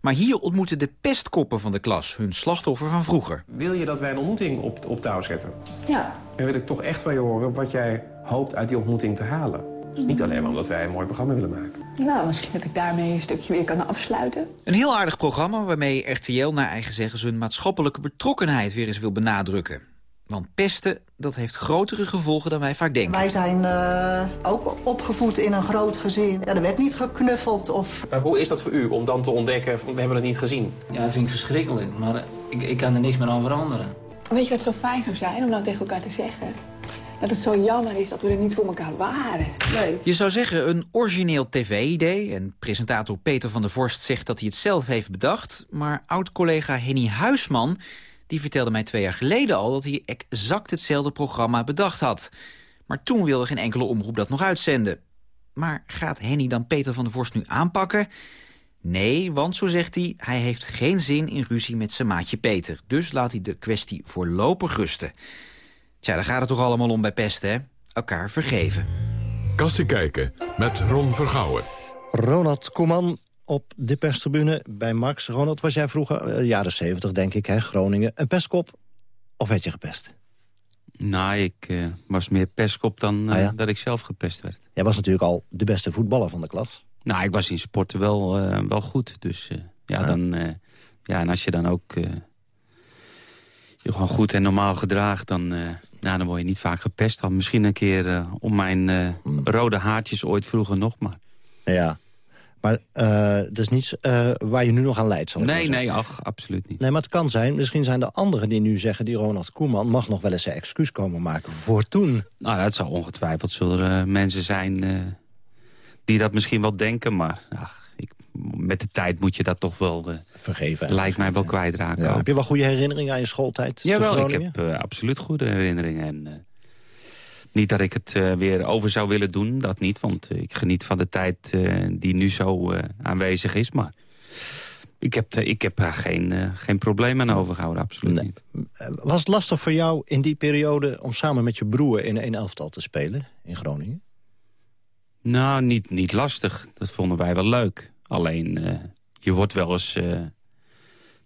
Maar hier ontmoeten de pestkoppen van de klas hun slachtoffer van vroeger. Wil je dat wij een ontmoeting op, op touw zetten? Ja. En wil ik toch echt van je horen wat jij hoopt uit die ontmoeting te halen. Dus niet alleen maar omdat wij een mooi programma willen maken. Nou, misschien dat ik daarmee een stukje weer kan afsluiten. Een heel aardig programma waarmee RTL naar eigen zeggen... zijn maatschappelijke betrokkenheid weer eens wil benadrukken. Want pesten, dat heeft grotere gevolgen dan wij vaak denken. Wij zijn uh, ook opgevoed in een groot gezin. Ja, er werd niet geknuffeld of... Maar hoe is dat voor u om dan te ontdekken, we hebben het niet gezien? Ja, dat vind ik verschrikkelijk, maar ik, ik kan er niks meer aan veranderen. Weet je wat zo fijn zou zijn om nou tegen elkaar te zeggen? Dat het zo jammer is dat we er niet voor elkaar waren. Nee. Je zou zeggen een origineel tv-idee. En presentator Peter van der Vorst zegt dat hij het zelf heeft bedacht. Maar oud-collega Henny Huisman die vertelde mij twee jaar geleden al dat hij exact hetzelfde programma bedacht had. Maar toen wilde geen enkele omroep dat nog uitzenden. Maar gaat Henny dan Peter van der Vorst nu aanpakken? Nee, want zo zegt hij, hij heeft geen zin in ruzie met zijn maatje Peter. Dus laat hij de kwestie voorlopig rusten. Tja, daar gaat het toch allemaal om bij pesten, hè? Elkaar vergeven. Kassie kijken met Ron Vergouwen. Ronald Koeman op de perstribune bij Max. Ronald, was jij vroeger, uh, jaren 70 denk ik, hè, Groningen, een pestkop? Of werd je gepest? Nou, ik uh, was meer pestkop dan uh, ah, ja? dat ik zelf gepest werd. Jij was natuurlijk al de beste voetballer van de klas. Nou, ik was in sporten wel, wel goed. Dus ja, ah. dan, ja, en als je dan ook je gewoon goed en normaal gedraagt... dan, nou dan word je niet vaak gepest. Dan misschien een keer om mijn uh, rode haartjes ooit vroeger nog, maar... Ja, maar uh, dat is niets waar je nu nog aan leidt, zal ik Nee, nee, ach, absoluut niet. Nee, maar het kan zijn, misschien zijn er anderen die nu zeggen... die Ronald Koeman mag nog wel eens zijn excuus komen maken voor toen. Nou, dat zal ongetwijfeld zullen er mensen zijn die dat misschien wel denken, maar... Ach, met de tijd moet je dat toch wel... Uh, Vergeven. Lijkt mij wel kwijtraken. Ja, heb je wel goede herinneringen aan je schooltijd? Jawel, ik heb uh, absoluut goede herinneringen. En, uh, niet dat ik het weer over zou willen doen, dat niet. Want ik geniet van de tijd die nu zo aanwezig is. Maar ik heb, ik heb daar geen, geen probleem aan overgehouden, absoluut niet. Was het lastig voor jou in die periode om samen met je broer in een elftal te spelen in Groningen? Nou, niet, niet lastig. Dat vonden wij wel leuk. Alleen, je wordt wel eens...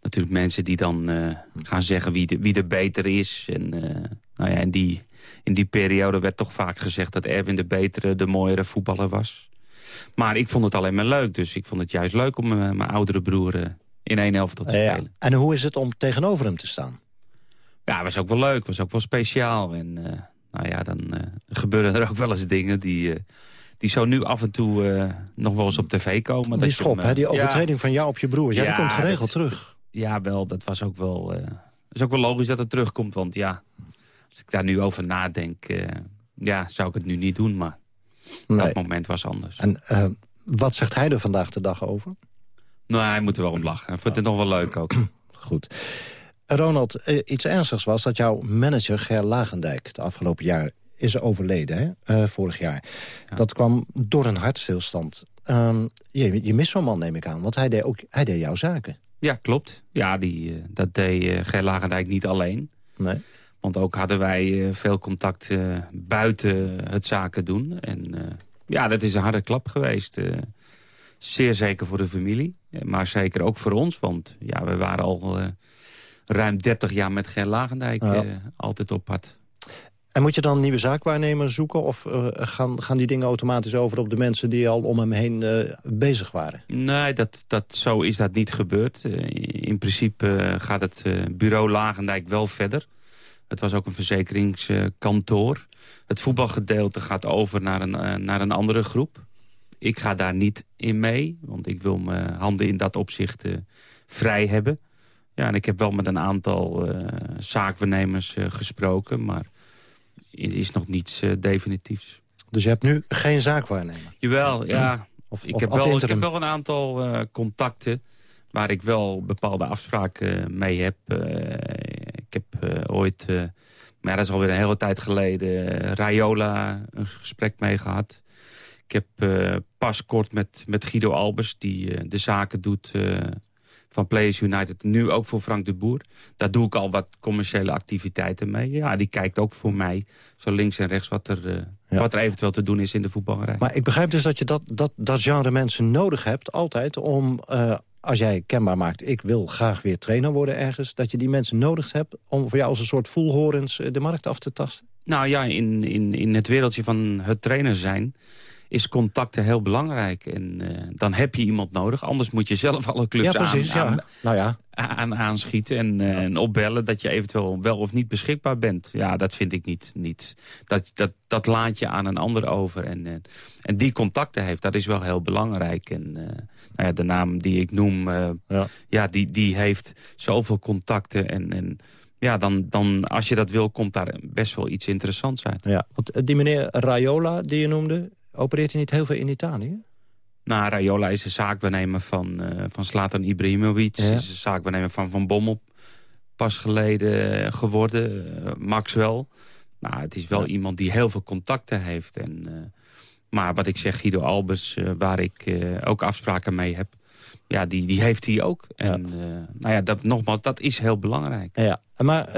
Natuurlijk mensen die dan uh, gaan zeggen wie, de, wie er beter is. En, nou ja, in, die, in die periode werd toch vaak gezegd... dat Erwin de betere, de mooiere voetballer was. Maar ik vond het alleen maar leuk. Dus ik vond het juist leuk om mijn oudere broer in één elftal te spelen. Ja. En hoe is het om tegenover hem te staan? Ja, was ook wel leuk. was ook wel speciaal. En nou ja, dan gebeuren er ook wel eens dingen die die zou nu af en toe uh, nog wel eens op tv komen. Die schop, hè, die overtreding van jou op je broer. Ja, die komt geregeld terug. Ja, wel. Dat was ook wel... Uh, is ook wel logisch dat het terugkomt. Want ja, als ik daar nu over nadenk... Uh, ja, zou ik het nu niet doen. Maar nee. dat moment was anders. En wat zegt hij er vandaag de dag over? Nou, hij moet er wel om lachen. Hij vindt het nog wel leuk ook. Goed. Ronald, iets ernstigs was dat jouw manager Ger Lagendijk... de afgelopen jaar is overleden, hè? Uh, vorig jaar. Dat kwam door een hartstilstand. Um, je, je mist zo'n man, neem ik aan, want hij deed, ook, hij deed jouw zaken. Ja, klopt. Ja, die, uh, dat deed uh, Ger Lagendijk niet alleen. Nee. Want ook hadden wij veel contact buiten het zaken doen. En ja, dat is een harde klap geweest. zeer zeker voor de familie, maar zeker ook voor ons. Want ja, we waren al ruim 30 jaar met Ger Lagendijk ja. altijd op pad. En moet je dan nieuwe zaakwaarnemers zoeken? Of uh, gaan, gaan die dingen automatisch over op de mensen die al om hem heen uh, bezig waren? Nee, dat, dat, zo is dat niet gebeurd. Uh, in principe gaat het bureau Lagendijk wel verder. Het was ook een verzekeringskantoor. Het voetbalgedeelte gaat over naar een, naar een andere groep. Ik ga daar niet in mee, want ik wil mijn handen in dat opzicht vrij hebben. Ja, en ik heb wel met een aantal zaakwaarnemers gesproken, maar is nog niets uh, definitiefs. Dus je hebt nu geen zaakwaarnemer? Jawel, ja. Of, ik, heb wel, ik heb wel een aantal uh, contacten waar ik wel bepaalde afspraken mee heb. Uh, ik heb ooit, maar dat is alweer een hele tijd geleden, Rayola een gesprek mee gehad. Ik heb pas kort met, met Guido Albers, die de zaken doet van Players United. Nu ook voor Frank de Boer. Daar doe ik al wat commerciële activiteiten mee. Ja, die kijkt ook voor mij zo links en rechts wat er, uh, wat er eventueel te doen is in de voetballerij. Maar ik begrijp dus dat je dat, dat, dat genre mensen nodig hebt altijd om... Uh, als jij kenbaar maakt, ik wil graag weer trainer worden ergens... dat je die mensen nodig hebt om voor jou als een soort voelhorens eh, de markt af te tasten? Nou ja, in, in, in het wereldje van het trainer zijn is contacten heel belangrijk. En uh, dan heb je iemand nodig. Anders moet je zelf alle clubs ja, precies, aan, ja. nou ja. aan, aanschieten en, uh, en, opbellen... dat je eventueel wel of niet beschikbaar bent. Ja, dat vind ik niet. niet. Dat, dat, dat laat je aan een ander over. En, uh, en die contacten heeft, dat is wel heel belangrijk. En nou ja, de naam die ik noem, ja. ja. die, die heeft zoveel contacten... en, en ja, dan, dan als je dat wil, komt daar best wel iets interessants uit. Ja, want die meneer Raiola die je noemde... Opereert hij niet heel veel in Italië? Nou, Raiola is een zaakwaarnemer van, uh, van Zlatan Ibrahimovic. Ja. is een zaakwaarnemer van Van Bommel. Pas geleden geworden. Uh, Maxwell. Nou, het is wel iemand die heel veel contacten heeft. En, uh, maar wat ik zeg, Guido Albers, waar ik ook afspraken mee heb... Ja, die, die heeft hij ook. En ja. nou ja, dat, nogmaals, dat is heel belangrijk. Ja, maar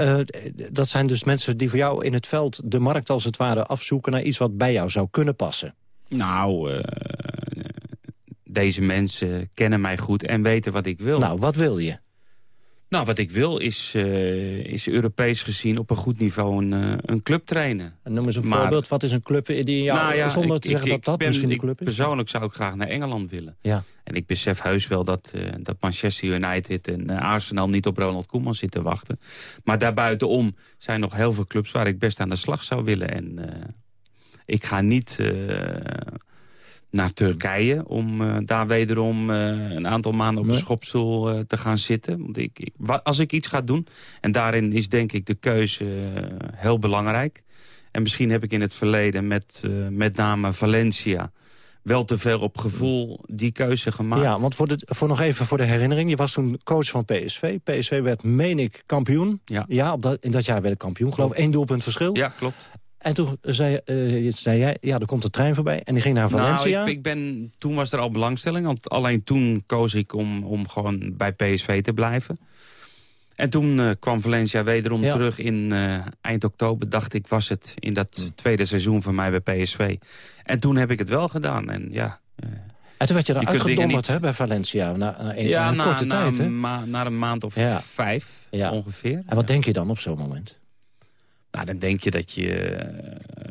dat zijn dus mensen die voor jou in het veld de markt als het ware afzoeken... naar iets wat bij jou zou kunnen passen. Nou, uh, deze mensen kennen mij goed en weten wat ik wil. Nou, wat wil je? Nou, wat ik wil is, uh, is Europees gezien op een goed niveau een, uh, een club trainen. En noem eens een maar, voorbeeld. Wat is een club die in jou, nou ja, zonder ik, te zeggen ik, dat dat ben, misschien een club is? Persoonlijk zou ik graag naar Engeland willen. Ja. En ik besef heus wel dat, dat Manchester United en Arsenal niet op Ronald Koeman zitten wachten. Maar daarbuitenom zijn nog heel veel clubs waar ik best aan de slag zou willen. En ik ga niet naar Turkije... om uh, daar wederom uh, een aantal maanden op een schopstoel uh, te gaan zitten. Want ik, ik, als ik iets ga doen... en daarin is denk ik de keuze heel belangrijk. En misschien heb ik in het verleden met met name Valencia... wel te veel op gevoel die keuze gemaakt. Ja, want voor, de, voor nog even voor de herinnering. Je was toen coach van PSV. PSV werd, meen ik, kampioen. Ja, ja op dat, in dat jaar werd ik kampioen, geloof ik. Eén doelpunt verschil. Ja, klopt. En toen zei, uh, zei jij, ja, er komt de trein voorbij. En die ging naar Valencia. Nou, ik, ik, ben, toen was er al belangstelling. Want alleen toen koos ik om, om gewoon bij PSV te blijven. En toen uh, kwam Valencia wederom terug in uh, eind oktober. Dacht ik, was het in dat tweede seizoen van mij bij PSV. En toen heb ik het wel wel En ja... En toen werd je er uitgedommerd hè, bij Valencia, na, na een, ja, na, korte na, tijd. Hè? Na een maand of ja. vijf ongeveer. En wat denk je dan op zo'n moment? Nou, dan denk je dat je... Eh,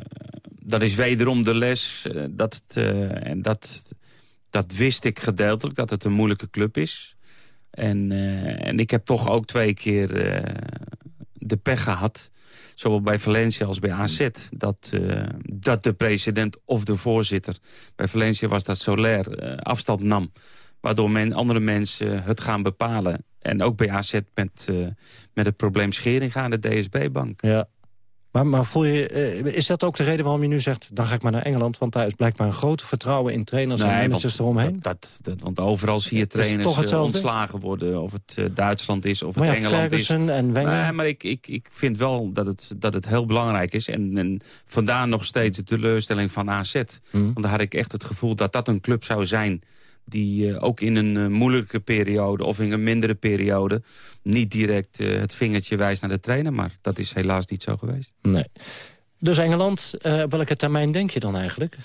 dat is wederom de les. Eh, dat het, eh, en dat, dat wist ik gedeeltelijk, dat het een moeilijke club is. En, en ik heb toch ook twee keer de pech gehad zowel bij Valencia als bij AZ... dat, dat de president of de voorzitter... bij Valencia was dat Soler afstand nam... waardoor men, andere mensen het gaan bepalen. En ook bij AZ met, met het probleem Schering aan de DSB-bank. Ja, maar, maar voel je, uh, is dat ook de reden waarom je nu zegt... dan ga ik maar naar Engeland, want daar is blijkbaar een groot vertrouwen in trainers en managers eromheen? Dat, dat, want overal zie je trainers uh, ontslagen worden. Of het uh, Duitsland is, of het ja, Engeland Ferguson is. en Wenger. Nee, maar ik, ik, ik vind wel dat het, dat het heel belangrijk is. En, en vandaar nog steeds de teleurstelling van AZ. Mm. Want daar had ik echt het gevoel dat dat een club zou zijn die uh, ook in een uh, moeilijke periode of in een mindere periode... niet direct uh, het vingertje wijst naar de trainer. Maar dat is helaas niet zo geweest. Nee. Dus Engeland, op welke termijn denk je dan eigenlijk?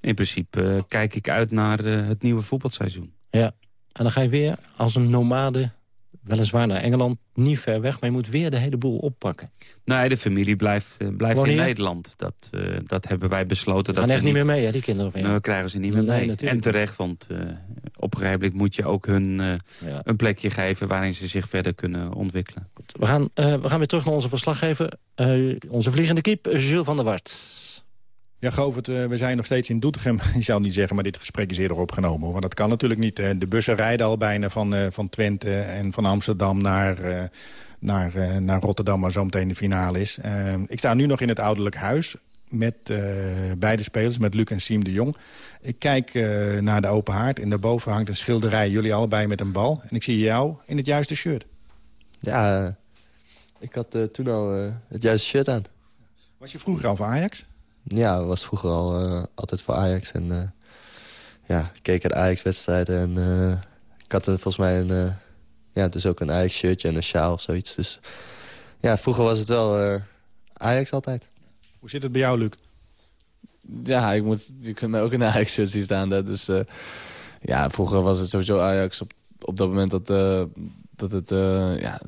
In principe kijk ik uit naar het nieuwe voetbalseizoen. Ja, en dan ga je weer als een nomade weliswaar naar Engeland, niet ver weg... maar je moet weer de hele boel oppakken. Nee, de familie blijft, uh, blijft in Nederland. Dat, uh, dat hebben wij besloten. Dat gaan echt niet meer mee, hè, die kinderen van jou? Nou, krijgen ze niet meer nee, mee. En terecht, want uh, op een gegeven moment moet je ook hun ja. een plekje geven... waarin ze zich verder kunnen ontwikkelen. Goed, we, gaan, we gaan weer terug naar onze verslaggever. onze vliegende kiep, Jules van der Wart. Ja, Govert, uh, we zijn nog steeds in Doetinchem. Je zou niet zeggen, maar dit gesprek is eerder opgenomen. Want dat kan natuurlijk niet. De bussen rijden al bijna van, uh, van Twente en van Amsterdam naar, uh, naar, naar Rotterdam... waar zometeen de finale is. ik sta nu nog in het ouderlijk huis met beide spelers, met Luc en Siem de Jong. Ik kijk naar de open haard en daarboven hangt een schilderij. Jullie allebei met een bal. En ik zie jou in het juiste shirt. Ja, ik had toen al het juiste shirt aan. Was je vroeger al van Ajax? Ja, was vroeger al uh, altijd voor Ajax. En uh, ja, keek naar Ajax-wedstrijden. En uh, ik had er volgens mij een, ja, dus ook een Ajax-shirtje en een sjaal of zoiets. Dus ja, vroeger was het wel Ajax altijd. Hoe zit het bij jou, Luc? Ja, ik moet, je kunt mij ook in een Ajax-shirt zien staan. Dat is, ja, vroeger was het sowieso Ajax op, op dat moment dat, dat het... ja,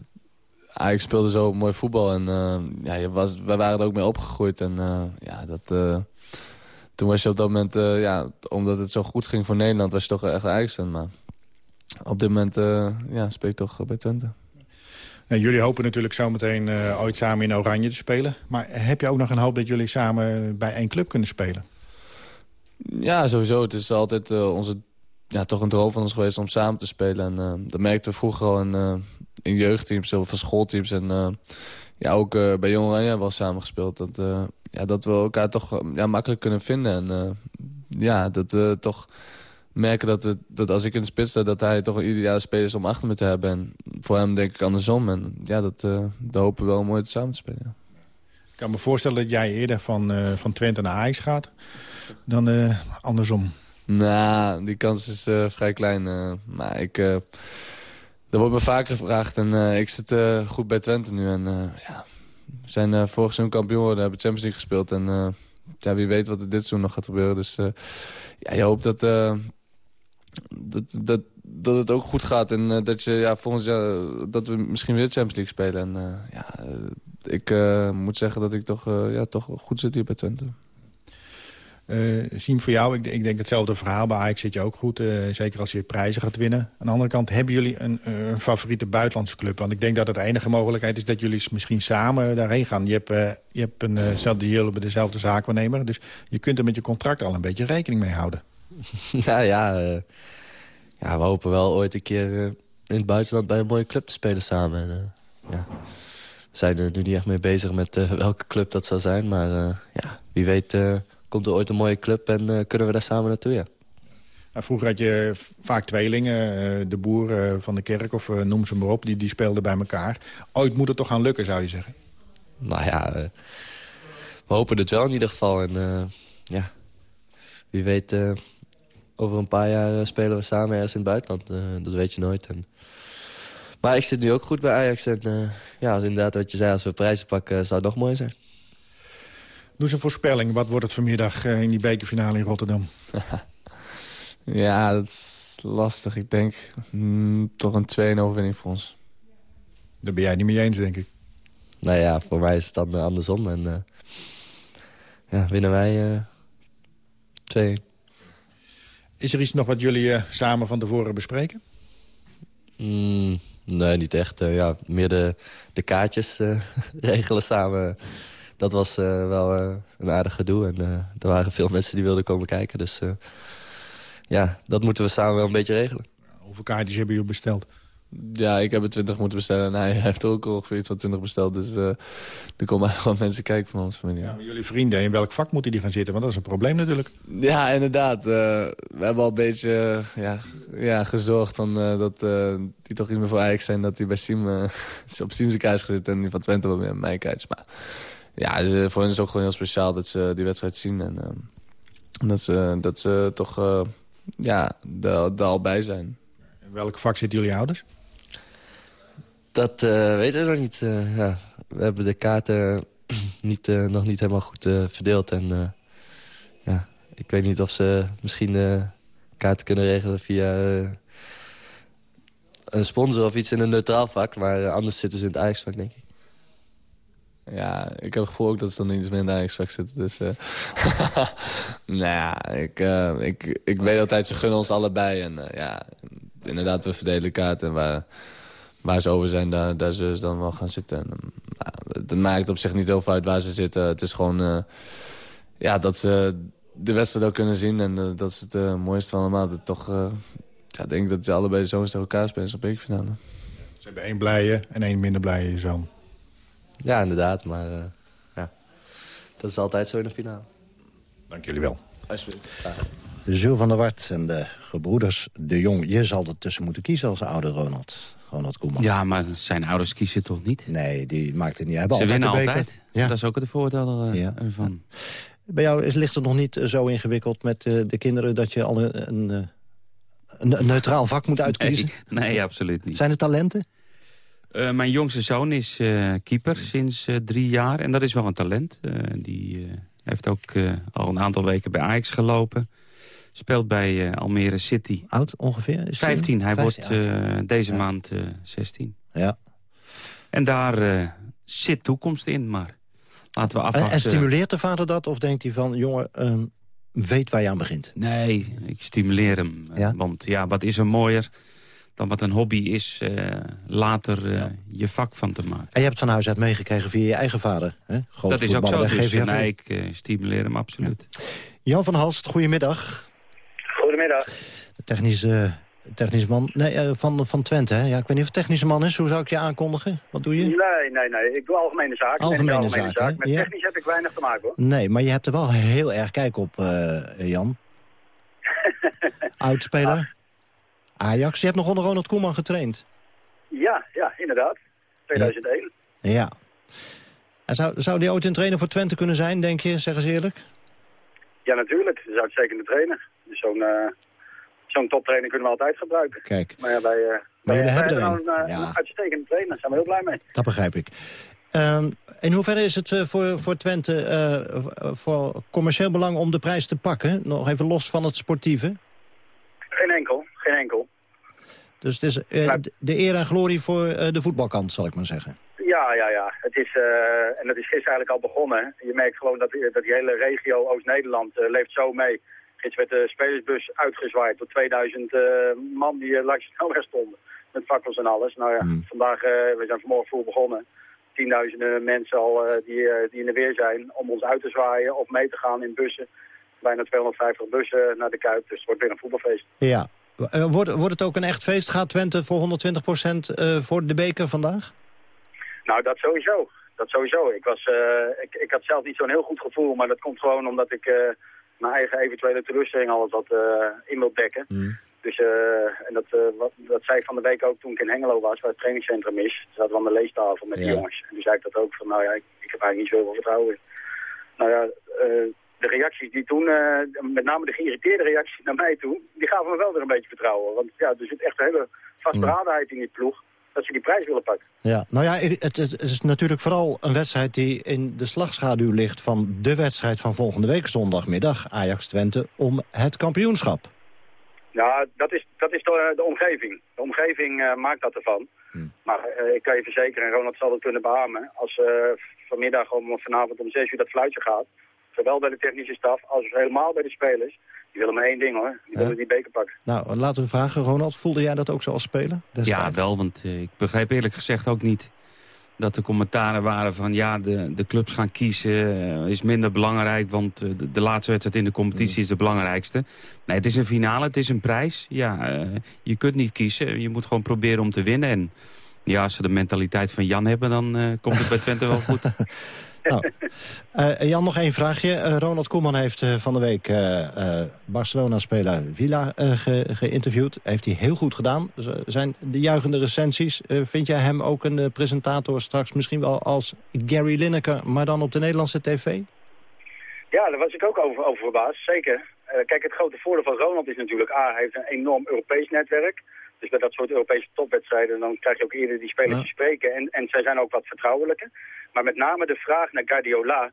Ajax speelde zo mooi voetbal. En uh, ja, je was, wij waren er ook mee opgegroeid. En uh, ja, dat, uh, toen was je op dat moment, ja, omdat het zo goed ging voor Nederland, was je toch echt Ajax. Maar op dit moment ja, speel ik toch bij Twente. En jullie hopen natuurlijk zometeen ooit samen in Oranje te spelen. Maar heb je ook nog een hoop dat jullie samen bij één club kunnen spelen? Ja, sowieso. Het is altijd onze ja, toch een droom van ons geweest om samen te spelen. En uh, dat merkten we vroeger al in, uh, in jeugdteams of schoolteams. En uh, ja, ook bij Jong Oranje we samen gespeeld. Dat, ja, dat we elkaar toch ja, makkelijk kunnen vinden. En ja, dat we toch merken dat, we, dat als ik in de spits sta... dat hij toch een ideale speler is om achter me te hebben. En voor hem denk ik andersom. En ja, dat, dat hopen we wel mooi samen te spelen. Ik kan me voorstellen dat jij eerder van, van Twente naar Ajax gaat... dan andersom. Nou, die kans is uh, vrij klein. Uh, maar ik... Uh, er wordt me vaker gevraagd en ik zit goed bij Twente nu. En ja, we zijn vorig seizoen kampioen geworden, hebben Champions League gespeeld. En ja, wie weet wat er dit seizoen nog gaat gebeuren. Dus ja, je hoopt dat, dat, dat, dat het ook goed gaat. En dat, je, ja, volgens jaar, dat we misschien weer Champions League spelen. En ja, ik moet zeggen dat ik toch, ja, toch goed zit hier bij Twente. Uh, Siem, voor jou, ik, ik, denk hetzelfde verhaal. Bij Ajax zit je ook goed, uh, zeker als je prijzen gaat winnen. Aan de andere kant, hebben jullie een, een, favoriete buitenlandse club? Want ik denk dat het enige mogelijkheid is dat jullie misschien samen daarheen gaan. Je hebt, je hebt een, uh, bij dezelfde zaakwaarnemer. Dus je kunt er met je contract al een beetje rekening mee houden. nou ja, ja, we hopen wel ooit een keer in het buitenland bij een mooie club te spelen samen. En, ja. We zijn er nu niet echt mee bezig met welke club dat zou zijn. Maar ja, wie weet komt er ooit een mooie club en uh, kunnen we daar samen naartoe, ja. Nou, vroeger had je vaak tweelingen, uh, de boer uh, van de kerk of noem ze maar op, die, die speelden bij elkaar. Ooit moet het toch gaan lukken, zou je zeggen? Nou ja, we hopen het wel in ieder geval. En ja, wie weet, over een paar jaar spelen we samen ergens in het buitenland. dat weet je nooit. En... Maar ik zit nu ook goed bij Ajax. En ja, inderdaad wat je zei, als we prijzen pakken, zou het nog mooi zijn. Doe eens een voorspelling. Wat wordt het vanmiddag uh, in die bekerfinale in Rotterdam? ja, dat is lastig. Ik denk mm, toch een 2-0 winning voor ons. Daar ben jij niet mee eens, denk ik. Nou ja, voor mij is het dan uh, andersom. En uh, ja, winnen wij twee. Is er iets nog wat jullie samen van tevoren bespreken? Mm, nee, niet echt. ja, meer de, de kaartjes regelen samen dat was uh, wel uh, een aardig gedoe. En uh, er waren veel mensen die wilden komen kijken. Dus ja, dat moeten we samen wel een beetje regelen. Hoeveel kaartjes hebben jullie besteld? Ja, ik heb er 20 moeten bestellen en hij heeft ook ongeveer iets van 20 besteld. Dus uh, er komen gewoon mensen kijken van ons familie. Ja, maar jullie vrienden, in welk vak moeten die gaan zitten? Want dat is een probleem natuurlijk. Ja, inderdaad. Uh, we hebben al een beetje uh, ja, ja, gezorgd van, dat die toch iets meer voor Ajax zijn. Dat die bij Siem op Siem's kaars gezet en die van Twente wat meer mijn kaartjes. Maar ja, dus, uh, voor hen is het ook gewoon heel speciaal dat ze die wedstrijd zien. En uh, dat, ze, dat ze toch uh, ja, er al bij zijn. In welk vak zitten jullie ouders? Dat weten we nog niet. ja. We hebben de kaarten niet, nog niet helemaal goed verdeeld. En ja, ik weet niet of ze misschien kaarten kunnen regelen via een sponsor of iets in een neutraal vak. Maar anders zitten ze in het Ajax-vak, denk ik. Ja, ik heb het gevoel ook dat ze dan iets minder in straks zitten. Dus, uh... nou ja, ik, uh, ik, ik weet altijd, ze gunnen ons allebei. En uh, ja, inderdaad, we verdelen kaarten. En waar, waar ze over zijn, daar, daar zullen ze dan wel gaan zitten. En, nou, het maakt op zich niet heel veel uit waar ze zitten. Het is gewoon ja, dat ze de wedstrijd ook kunnen zien. En dat is het mooiste van allemaal. Dat toch, ja, denk dat ze allebei de zoons tegen elkaar spelen op bekerfinale. Ze hebben één blije en één minder blije zoon. Ja, inderdaad. Maar uh, ja, dat is altijd zo in de finale. Dank jullie wel. Alsjeblieft. Jules van der Wart en de gebroeders De Jong. Je zal er tussen moeten kiezen als oude Ronald. Ronald Koeman. Ja, maar zijn ouders kiezen toch niet? Nee, die maakt het niet. Hebben Ze altijd winnen altijd. Ja. Dat is ook het voordeel uh, ja. ervan. Bij jou is, ligt het nog niet zo ingewikkeld met uh, de kinderen... dat je al een, een, een, neutraal vak moet uitkiezen? Nee, nee, absoluut niet. Zijn er talenten? Uh, mijn jongste zoon is uh, keeper sinds uh, drie jaar. En dat is wel een talent. die heeft ook al een aantal weken bij Ajax gelopen. Speelt bij Almere City. Oud ongeveer? Is 15. Hij 15, wordt deze ja. maand 16. Ja. En daar zit toekomst in, maar laten we afwachten. En, en, stimuleert de vader dat? Of denkt hij van, jongen, ehm, weet waar je aan begint? Nee, ik stimuleer hem. Ja? Want ja, wat is er mooier dan wat een hobby is, uh, later uh, ja. je vak van te maken. En je hebt van huis uit meegekeken via je eigen vader. Hè? dat is ook zo, dus nee, ik uh, stimuleer hem absoluut. Ja. Jan van Halst, goedemiddag. Goedemiddag. Technische, technische man nee, van, van Twente, hè? Ja, ik weet niet of het technische man is. Hoe zou ik je aankondigen? Wat doe je? Nee, nee, nee. Ik doe algemene zaken. Algemene, algemene zaken. Met ja. technisch heb ik weinig te maken, hoor. Nee, maar je hebt er wel heel erg kijk op, Jan. Oudspeler. Ajax. Je hebt nog onder Ronald Koeman getraind. Ja, ja, inderdaad. 2001. Ja. ja. En zou, zou die ooit een trainer voor Twente kunnen zijn, denk je? Zeg eens eerlijk. Ja, natuurlijk. Dat is uitstekende trainer. Dus zo'n uh, zo'n toptrainer kunnen we altijd gebruiken. Kijk. Maar ja, wij, uh, maar hebben er een, een, ja. een uitstekende trainer. Daar zijn we heel blij mee. Dat begrijp ik. Um, in hoeverre is het uh, voor, voor Twente voor commercieel belang om de prijs te pakken? Nog even los van het sportieve? Geen enkel, geen enkel. Dus het is uh, de eer en glorie voor uh, de voetbalkant, zal ik maar zeggen. Ja, ja, ja. Het is, uh, en dat is gisteren eigenlijk al begonnen. Je merkt gewoon dat, dat die hele regio Oost-Nederland leeft zo mee. Gisteren werd de spelersbus uitgezwaaid door 2000 man die langs de snelweg stonden. Met fakkels en alles. Nou ja, mm. vandaag, we zijn vanmorgen vroeg begonnen tienduizenden mensen al uh, die, uh, die in de weer zijn om ons uit te zwaaien of mee te gaan in bussen. Bijna 250 bussen naar de Kuip, dus het wordt weer een voetbalfeest. Ja. Uh, wordt, wordt het ook een echt feest? Gaat Twente voor 120% voor de beker vandaag? Nou, dat sowieso. Dat sowieso. Ik, was, ik, ik had zelf niet zo'n heel goed gevoel, maar dat komt gewoon omdat ik mijn eigen eventuele teleurstelling alles wat in wil dekken. Mm. Dus, uh, en dat, uh, wat, dat zei ik van de week ook toen ik in Hengelo was, waar het trainingscentrum is. Zaten we aan de leestafel met ja. die jongens. En toen zei ik dat ook van, nou ja, ik, ik heb eigenlijk niet zoveel vertrouwen in. Nou ja, uh, de reacties die toen, met name de geïrriteerde reacties naar mij toe, die gaven me wel weer een beetje vertrouwen. Want ja, er zit echt een hele vastberadenheid in die ploeg dat ze die prijs willen pakken. Ja, nou ja, het, het, is natuurlijk vooral een wedstrijd die in de slagschaduw ligt van de wedstrijd van volgende week zondagmiddag, Ajax-Twente, om het kampioenschap. Ja, dat is, dat is de, de omgeving. De omgeving uh, maakt dat ervan. Hmm. Maar uh, ik kan je verzekeren, en Ronald zal het kunnen beamen... als uh, vanmiddag om vanavond om 6 uur dat fluitje gaat... zowel bij de technische staf als helemaal bij de spelers... die willen maar één ding hoor, die willen die beker pakken. Nou, laten we vragen, Ronald, voelde jij dat ook zo als speler? Ja, wel, want ik begrijp eerlijk gezegd ook niet dat de commentaren waren van ja, de, de clubs gaan kiezen uh, is minder belangrijk, want uh, de, de, laatste wedstrijd in de competitie is de belangrijkste. Nee, het is een finale, het is een prijs. Ja, uh, je kunt niet kiezen, je moet gewoon proberen om te winnen. En ja, als ze de mentaliteit van Jan hebben, dan komt het bij Twente wel goed. Nou, uh, Jan, nog één vraagje. Uh, Ronald Koeman heeft uh, van de week Barcelona-speler Villa ge geïnterviewd. Heeft hij heel goed gedaan. Z zijn de juichende recensies. vind jij hem ook een presentator straks misschien wel als Gary Lineker... maar dan op de Nederlandse tv? Ja, daar was ik ook over, over verbaasd. Zeker. kijk, het grote voordeel van Ronald is natuurlijk... A, hij heeft een enorm Europees netwerk... Dus bij dat soort Europese topwedstrijden dan krijg je ook eerder die spelers ja. te spreken. En, en zij zijn ook wat vertrouwelijker. Maar met name de vraag naar Guardiola.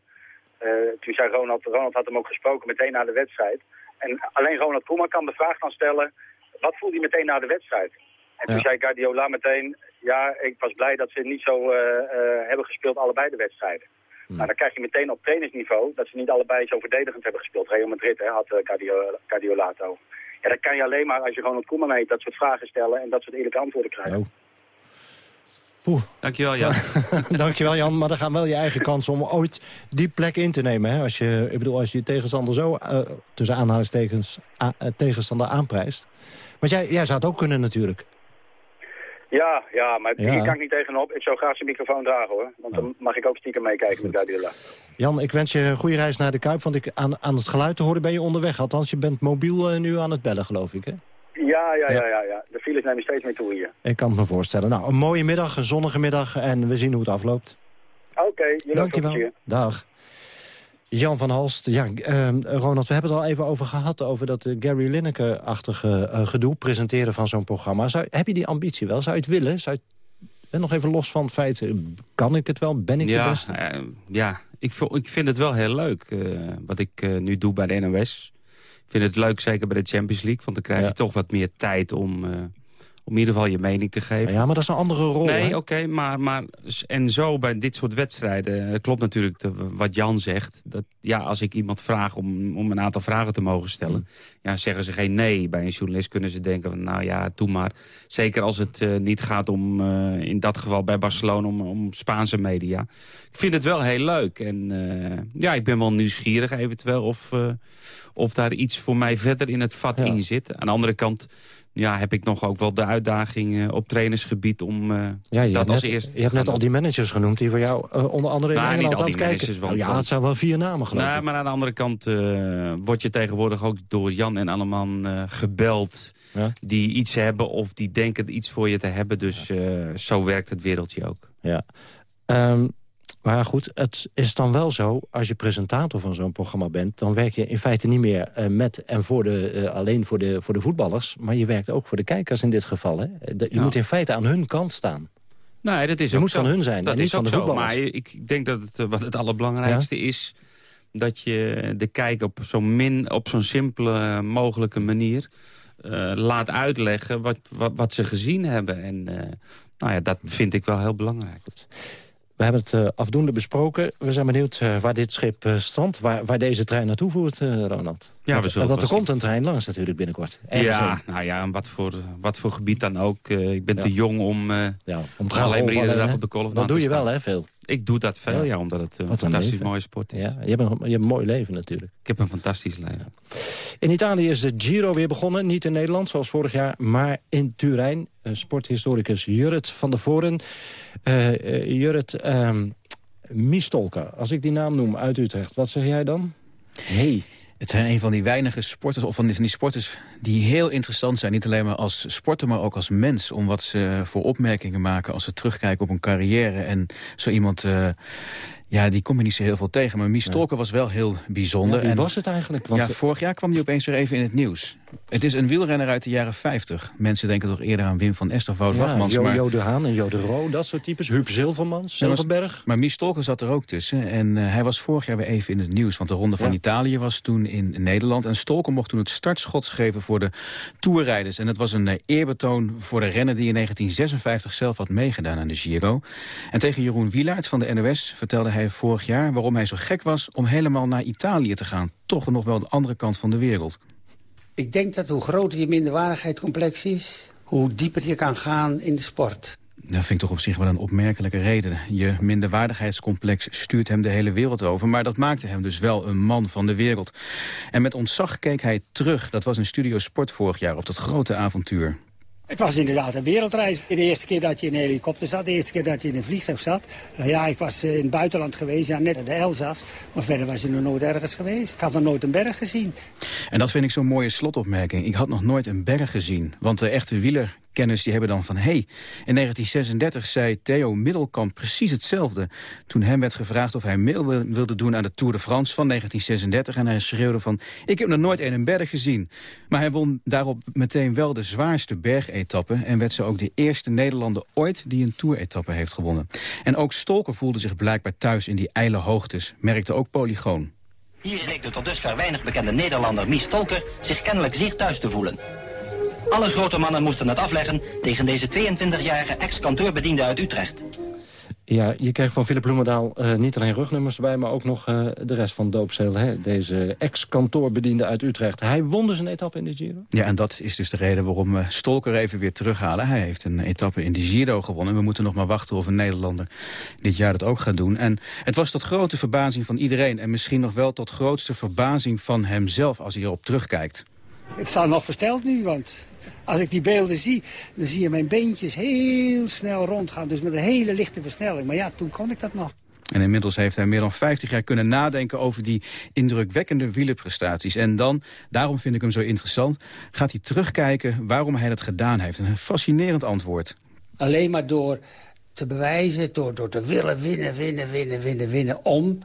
Uh, toen zei Ronald, Ronald had hem ook gesproken meteen na de wedstrijd. En alleen Ronald Koeman kan de vraag dan stellen, wat voelde hij meteen na de wedstrijd? En ja. toen zei Guardiola meteen, ja, ik was blij dat ze niet zo uh, uh, hebben gespeeld allebei de wedstrijden. Hmm. Maar dan krijg je meteen op trainersniveau dat ze niet allebei zo verdedigend hebben gespeeld. Real Madrid hè, had Guardiola, Guardiola over. Ja, dat kan je alleen maar als je op Koeman heet, dat soort vragen stellen en dat soort eerlijke antwoorden krijgen. Oh. Poeh. Dankjewel Jan. Dankjewel Jan, maar dan gaan wel je eigen kans om ooit die plek in te nemen. Hè? Als je, ik bedoel, als je tegenstander zo uh, tussen aanhalingstekens uh, tegenstander aanprijst. Want jij, jij zou het ook kunnen natuurlijk. Ja, ja, maar ja. hier kan ik niet tegenop. Ik zou graag zijn microfoon dragen hoor. Want dan mag ik ook stiekem meekijken met Guardiola. Jan, ik wens je een goede reis naar de Kuip. Want ik aan, aan het geluid te horen ben je onderweg. Althans, je bent mobiel uh, nu aan het bellen, geloof ik, hè? Ja, ja, ja, ja, ja. De files nemen steeds meer toe hier. Ik kan het me voorstellen. Nou, een mooie middag, een zonnige middag. En we zien hoe het afloopt. Oké, okay, dankjewel. Dag. Jan van Halst, ja, uh, Ronald, we hebben het al even over gehad... over dat uh, Gary Lineker-achtige uh, gedoe, presenteren van zo'n programma. Zou, heb je die ambitie wel? Zou je het willen? Zou je, nog even los van het feit, kan ik het wel? Ben ik ja, de beste? ja, ik, ik vind het wel heel leuk wat ik nu doe bij de NOS. Vind het leuk, zeker bij de Champions League... want dan krijg je ja. toch wat meer tijd om om in ieder geval je mening te geven. Ja, maar dat is een andere rol. Nee, oké, okay, maar, maar en zo bij dit soort wedstrijden eh, klopt natuurlijk de, wat Jan zegt. Dat ja, als ik iemand vraag om, om een aantal vragen te mogen stellen, ja, zeggen ze geen nee. Bij een journalist kunnen ze denken van, nou ja, doe maar. Zeker als het uh, niet gaat om, uh, in dat geval bij Barcelona, om, om Spaanse media. Ik vind het wel heel leuk en uh, ja, ik ben wel nieuwsgierig eventueel of, of daar iets voor mij verder in het vat ja. in zit. Aan de andere kant ja, heb ik nog ook wel de uitdaging uh, op trainersgebied om uh, ja, dat als net, eerste... Je hebt net al die managers genoemd die voor jou uh, onder andere in nou, Engeland aan het kijken. Want, ja, het zijn wel vier namen geloof nou, ik. Maar aan de andere kant word je tegenwoordig ook door Jan en Alleman gebeld... Ja? die iets hebben of die denken iets voor je te hebben. Dus ja. zo werkt het wereldje ook. Ja. Um, maar goed, het is dan wel zo, als je presentator van zo'n programma bent... dan werk je in feite niet meer uh, met en voor de, uh, alleen voor de, voor de voetballers... maar je werkt ook voor de kijkers in dit geval. Hè? De, je moet in feite aan hun kant staan. Nee, dat is je moet zo. van hun zijn dat en niet is van de voetballers. Maar ik denk dat het, wat het allerbelangrijkste ja? is... dat je de kijk op zo'n min, op zo'n simpele mogelijke manier... laat uitleggen wat, wat, wat, ze gezien hebben. En nou ja, dat vind ik wel heel belangrijk. We hebben het uh, afdoende besproken. We zijn benieuwd uh, waar dit schip uh, strandt. Waar, waar, deze trein naartoe voert, Ronald. Ja, we zullen want er komt een trein langs natuurlijk binnenkort. ja, nou ja, en wat voor, wat voor gebied dan ook. ik ben ja. te jong om, ja, om te alleen maar iedere dag op de kolf Dat doe je wel, hè, veel. Ik doe dat veel, ja, omdat het een fantastisch mooie sport is. Ja, je, hebt een, je hebt een mooi leven natuurlijk. Ik heb een fantastisch leven. In Italië is de Giro weer begonnen. Niet in Nederland, zoals vorig jaar, maar in Turijn. sporthistoricus Jurrit van der Voren. Uh, uh, Jurrit, um, Mistolka, als ik die naam noem uit Utrecht, wat zeg jij dan? Hey. Het zijn een van die weinige sporters, of van die sporters die heel interessant zijn. Niet alleen maar als sporter, maar ook als mens. Om wat ze voor opmerkingen maken als ze terugkijken op een carrière. En zo iemand... Uh, ja, die kom je niet zo heel veel tegen. Maar Mies was wel heel bijzonder. Ja, wie was het eigenlijk? Want ja, vorig jaar kwam hij opeens weer even in het nieuws. Het is een wielrenner uit de jaren 50. Mensen denken toch eerder aan Wim van Estervoud, ja, Wachmans. Jo, maar... Jo de Haan en Jo de Roo, dat soort types. Huub Zilvermans, Silverberg. Maar, maar Mies zat er ook tussen. En uh, hij was vorig jaar weer even in het nieuws. Want de Ronde van Italië was toen in Nederland. En Stolker mocht toen het startschot geven voor de toerrijders. En het was een uh, eerbetoon voor de renner die in 1956 zelf had meegedaan aan de Giro. En tegen Jeroen Wielaert van de NOS vertelde hij vorig jaar... waarom hij zo gek was om helemaal naar Italië te gaan. Toch nog wel de andere kant van de wereld. Ik denk dat hoe groter je minderwaardigheidscomplex is... hoe dieper je kan gaan in de sport. Dat vind ik toch op zich wel een opmerkelijke reden. Je minderwaardigheidscomplex stuurt hem de hele wereld over... maar dat maakte hem dus wel een man van de wereld. En met ontzag keek hij terug. Dat was een Studio Sport vorig jaar op dat grote avontuur. Het was inderdaad een wereldreis. De eerste keer dat je in een helikopter zat, de eerste keer dat je in een vliegtuig zat. Nou ja, ik was in het buitenland geweest, ja, net in de Elzas. Maar verder was je nog nooit ergens geweest. Ik had nog nooit een berg gezien. En dat vind ik zo'n mooie slotopmerking. Ik had nog nooit een berg gezien. Want de echte wieler kenners die hebben dan van... hey, in 1936 zei Theo Middelkamp precies hetzelfde... toen hem werd gevraagd of hij mee wilde doen aan de Tour de France van 1936... en hij schreeuwde van, ik heb nog nooit een berg gezien. Maar hij won daarop meteen wel de zwaarste bergetappe... en werd zo ook de eerste Nederlander ooit die een Tour-etappe heeft gewonnen. En ook Stolker voelde zich blijkbaar thuis in die ijle hoogtes, merkte ook Polygoon. Hier leek de tot dusver weinig bekende Nederlander Mies Stolker zich kennelijk zeer thuis te voelen. Alle grote mannen moesten het afleggen tegen deze 22-jarige ex-kantoorbediende uit Utrecht. Ja, je krijgt van Philip Bloemendaal uh, niet alleen rugnummers erbij... maar ook nog uh, de rest van Doopzeel. Hè? Deze ex-kantoorbediende uit Utrecht. Hij won dus een etappe in de Giro. Ja, en dat is dus de reden waarom we Stolker even weer terughalen. Hij heeft een etappe in de Giro gewonnen. We moeten nog maar wachten of een Nederlander dit jaar dat ook gaat doen. En het was tot grote verbazing van iedereen... en misschien nog wel tot grootste verbazing van hemzelf als hij erop terugkijkt. Ik sta nog versteld nu, want als ik die beelden zie, dan zie je mijn beentjes heel snel rondgaan. Dus met een hele lichte versnelling. Maar ja, toen kon ik dat nog. En inmiddels heeft hij meer dan 50 jaar kunnen nadenken over die indrukwekkende wielerprestaties. En dan, daarom vind ik hem zo interessant, gaat hij terugkijken waarom hij dat gedaan heeft. Een fascinerend antwoord. Alleen maar door te bewijzen, door, door te willen winnen, winnen, winnen, winnen, winnen... om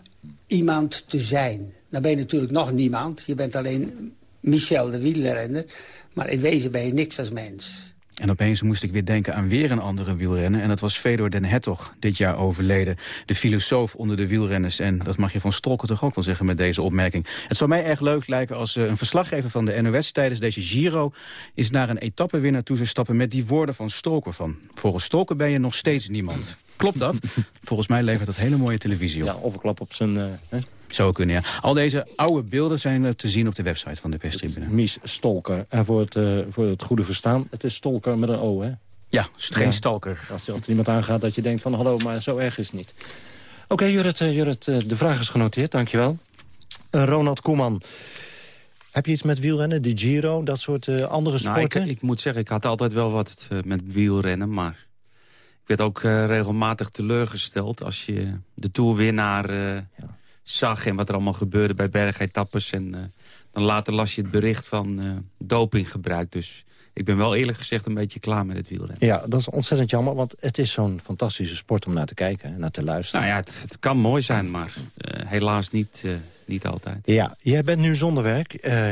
iemand te zijn. Dan ben je natuurlijk nog niemand. Je bent alleen Michel de wielrenner. Maar in wezen ben je niks als mens. En opeens moest ik weer denken aan weer een andere wielrenner. En dat was Fedor den Hertog, dit jaar overleden. De filosoof onder de wielrenners. En dat mag je van Stolken toch ook wel zeggen met deze opmerking. Het zou mij erg leuk lijken als uh, een verslaggever van de NOS... tijdens deze Giro is naar een etappenwinnaar toe zou stappen... met die woorden van Stolker van... volgens Stolker ben je nog steeds niemand. Klopt dat? Volgens mij levert dat hele mooie televisie op. Ja, of een klap op zijn... Uh, Zou kunnen, ja. Al deze oude beelden zijn te zien op de website van de perstribune. Mies Stolker. En voor het, uh, voor het goede verstaan, het is Stolker met een O, hè? Ja, geen ja, stalker. Als er iemand aangaat dat je denkt van hallo, maar zo erg is het niet. Oké, okay, Jurrit, Jurrit uh, de vraag is genoteerd, dankjewel. Ronald Koeman. Heb je iets met wielrennen, de Giro, dat soort andere sporten? Nou, ik, ik, moet zeggen, ik had altijd wel wat met wielrennen, maar... Ik werd ook regelmatig teleurgesteld als je de Tourwinnaar ja. Zag... en wat er allemaal gebeurde bij bergetappes. En dan later las je het bericht van dopinggebruik. Dus ik ben wel eerlijk gezegd een beetje klaar met het wielrennen. Ja, dat is ontzettend jammer, want het is zo'n fantastische sport om naar te kijken en naar te luisteren. Nou ja, het, het kan mooi zijn, maar uh, helaas niet, uh, niet altijd. Ja, jij bent nu zonder werk, uh,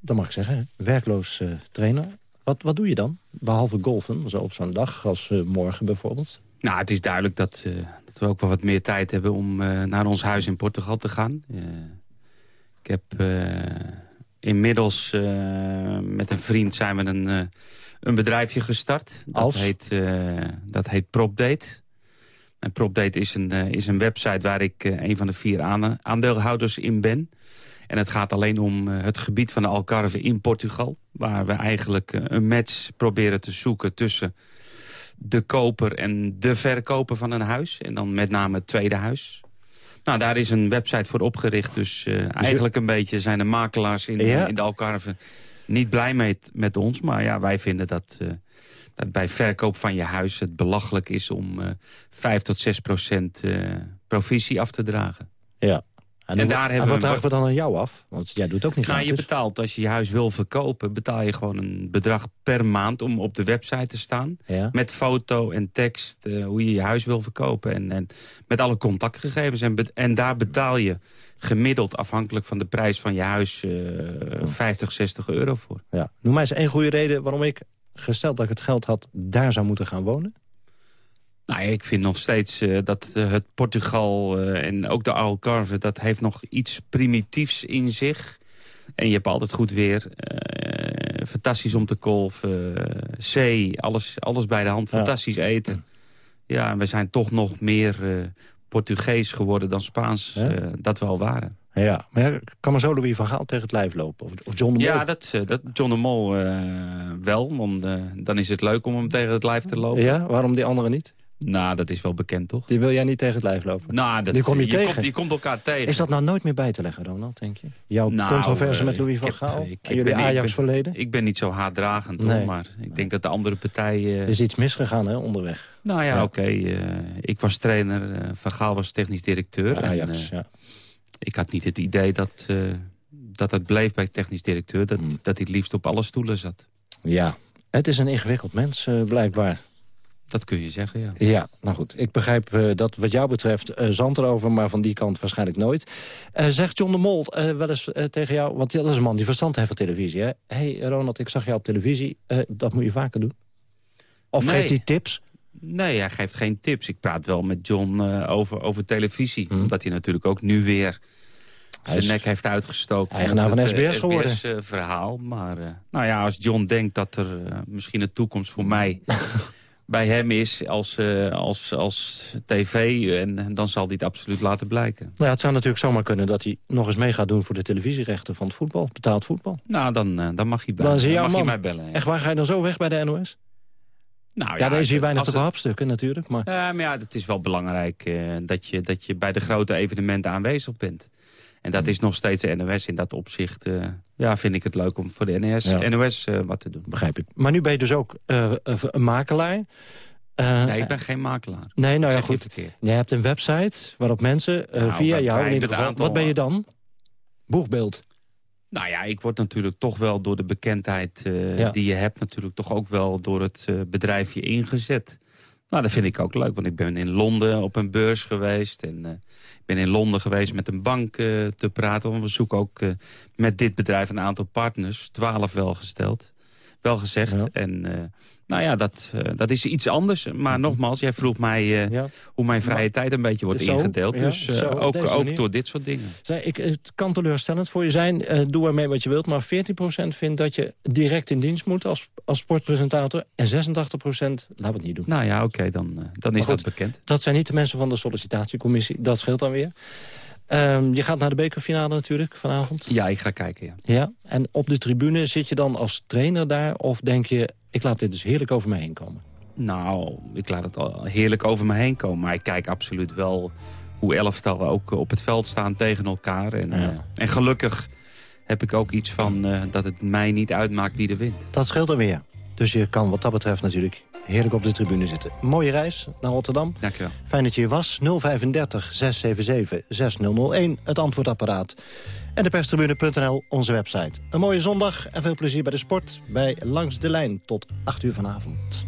dat mag ik zeggen, werkloos trainer. Wat, wat doe je dan, behalve golfen, zo op zo'n dag als morgen bijvoorbeeld? Nou, het is duidelijk dat, dat we ook wel wat meer tijd hebben om naar ons huis in Portugal te gaan. ik heb inmiddels met een vriend zijn we een, een bedrijfje gestart. Dat Als? heet, dat heet PropDate. En PropDate is een, is een website waar ik een van de vier aandeelhouders in ben. En het gaat alleen om het gebied van de Algarve in Portugal. Waar we eigenlijk een match proberen te zoeken tussen de koper en de verkoper van een huis. En dan met name het tweede huis. Nou, daar is een website voor opgericht. Dus uh, eigenlijk een beetje zijn de makelaars in, Ja. in de Algarve niet blij mee met ons. Maar ja, wij vinden dat, uh, dat bij verkoop van je huis het belachelijk is... om uh, 5 tot 6 procent provisie af te dragen. Ja. En, daar en hebben wat dragen we dan aan jou af? Want jij doet ook niet Nou, je betaalt, als je je huis wil verkopen... betaal je gewoon een bedrag per maand om op de website te staan. Ja. Met foto en tekst, eh, hoe je je huis wil verkopen. En, en met alle contactgegevens. En, en daar betaal je gemiddeld, afhankelijk van de prijs van je huis... eh 50, 60 euro voor. Ja. Noem mij eens één goede reden waarom ik, gesteld dat ik het geld had... daar zou moeten gaan wonen. Nou, ik vind nog steeds eh, dat eh, het Portugal eh, en ook de Algarve... dat heeft nog iets primitiefs in zich. En je hebt altijd goed weer. fantastisch om te kolven. zee, alles, alles bij de hand. Ja. Fantastisch eten. Ja, en we zijn toch nog meer Portugees geworden dan Spaans. Ja. dat we al waren. Ja, maar kan me zo Louis van Gaal tegen het lijf lopen? Of, of John de Mol? Ja, dat, dat John de Mol wel. Want dan is het leuk om hem tegen het lijf te lopen. Ja, waarom die anderen niet? Nou, dat is wel bekend, toch? Die wil jij niet tegen het lijf lopen? Nou, dat, Die kom je tegen. Komt, je komt elkaar tegen. Is dat nou nooit meer bij te leggen, Ronald, denk je? Jouw Nou, controverse eh, met Louis ik van Gaal? ik- en ik jullie ik Ajax-verleden? Ik ben niet zo haatdragend, hoor, Nee. maar ik denk dat de andere partij... eh, Er is iets misgegaan, hè, onderweg. nou ja, Ja. oké. eh, ik was trainer, eh, Van Gaal was technisch directeur. en, Ajax, eh, ja. Ik had niet het idee dat, eh, dat het bleef bij technisch directeur. Dat, Hmm. dat hij het liefst op alle stoelen zat. Ja, het is een ingewikkeld mens, eh, blijkbaar. Dat kun je zeggen, ja. Ja, nou goed. Ik begrijp eh, dat wat jou betreft eh, zand erover, maar van die kant waarschijnlijk nooit. Eh, zegt John de Mol wel eens tegen jou, want dat is een man die verstand heeft van televisie. Hé hey, Ronald, ik zag jou op televisie, dat moet je vaker doen. Of Nee. geeft hij tips? Nee, hij geeft geen tips. Ik praat wel met John over, over televisie. Omdat hij natuurlijk ook nu weer Hmm. Zijn nek heeft uitgestoken. eigenaar van het, SBS geworden. SBS-verhaal. Maar nou ja, als John denkt dat er misschien een toekomst voor mij bij hem is als, eh, als, als tv... En, dan zal hij het absoluut laten blijken. Nou, ja, het zou natuurlijk zomaar kunnen dat hij nog eens mee gaat doen... voor de televisierechten van het voetbal, betaald voetbal. Nou, dan, eh, dan mag hij, bij, Dan jouw mag hij man. mij bellen. ja. Echt waar, ga je dan zo weg bij de NOS? Nou, ja, daar is hier weinig te verhapstukken natuurlijk. Maar Ja, maar ja, het is wel belangrijk eh, dat, je, dat je bij de grote evenementen aanwezig bent. En dat is nog steeds de NOS. In dat opzicht eh, ja, vind ik het leuk om voor de NOS, Ja. NOS eh, wat te doen. begrijp ik. Maar nu ben je dus ook eh, een makelaar. Nee, ik ben geen makelaar. Nee, nou ja, je goed. Je hebt een website waarop mensen Nou, via jou in ieder geval... Wat ben je dan? Boegbeeld. Nou ja, ik word natuurlijk toch wel door de bekendheid Ja. die je hebt... natuurlijk toch ook wel door het bedrijfje ingezet. Nou, dat vind ik ook leuk, want ik ben in Londen op een beurs geweest... en ben in Londen geweest met een bank eh, te praten. Want we zoeken ook eh, met dit bedrijf een aantal partners. Twaalf wel gesteld, wel gezegd. Ja. En eh, nou ja, dat, eh, dat is iets anders. Maar nogmaals, jij vroeg mij eh, hoe mijn vrije tijd een beetje wordt Zo, ingedeeld. dus ook, ook door dit soort dingen. Ik, het kan teleurstellend voor je zijn. doe ermee wat je wilt. Maar 14% vindt dat je direct in dienst moet als, als sportpresentator. En 86% laten we het niet doen. Nou ja, oké, dan, dan is dat bekend. Dat zijn niet de mensen van de sollicitatiecommissie. Dat scheelt dan weer. Ehm, je gaat naar de bekerfinale natuurlijk vanavond. Ja, ik ga kijken, ja. Ja, en op de tribune zit je dan als trainer daar? Of denk je, ik laat dit dus heerlijk over me heen komen? Nou, ik laat het al heerlijk over me heen komen. Maar ik kijk absoluut wel hoe elftallen ook op het veld staan tegen elkaar. En, Ja. eh, en gelukkig heb ik ook iets van eh, dat het mij niet uitmaakt wie er wint. Dat scheelt dan weer. Dus je kan wat dat betreft natuurlijk heerlijk op de tribune zitten. Mooie reis naar Rotterdam. Dankjewel. Fijn dat je hier was. 035 677 6001, het antwoordapparaat. En de perstribune.nl, onze website. Een mooie zondag en veel plezier bij de sport. Bij Langs de Lijn tot 8 uur vanavond.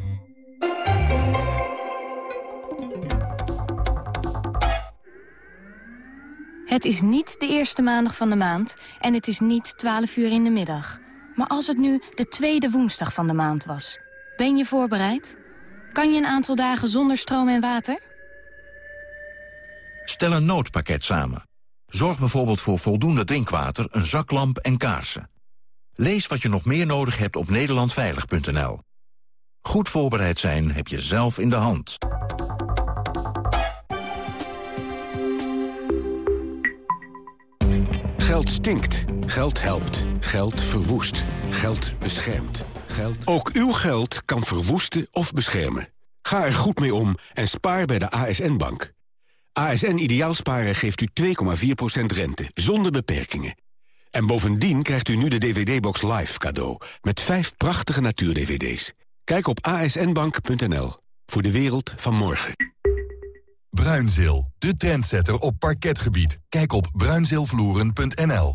Het is niet de eerste maandag van de maand en het is niet 12 uur in de middag. Maar als het nu de tweede woensdag van de maand was, ben je voorbereid? Kan je een aantal dagen zonder stroom en water? Stel een noodpakket samen. Zorg bijvoorbeeld voor voldoende drinkwater, een zaklamp en kaarsen. Lees wat je nog meer nodig hebt op nederlandveilig.nl. Goed voorbereid zijn heb je zelf in de hand. Geld stinkt. Geld helpt. Geld verwoest. Geld beschermt. Geld... Ook uw geld kan verwoesten of beschermen. Ga er goed mee om en spaar bij de ASN-bank. ASN Ideaalsparen geeft u 2,4% rente, zonder beperkingen. En bovendien krijgt u nu de DVD-box Live cadeau... met vijf prachtige natuur-DVD's. Kijk op asnbank.nl voor de wereld van morgen. Bruinzeel, de trendsetter op parketgebied. Kijk op bruinzeelvloeren.nl.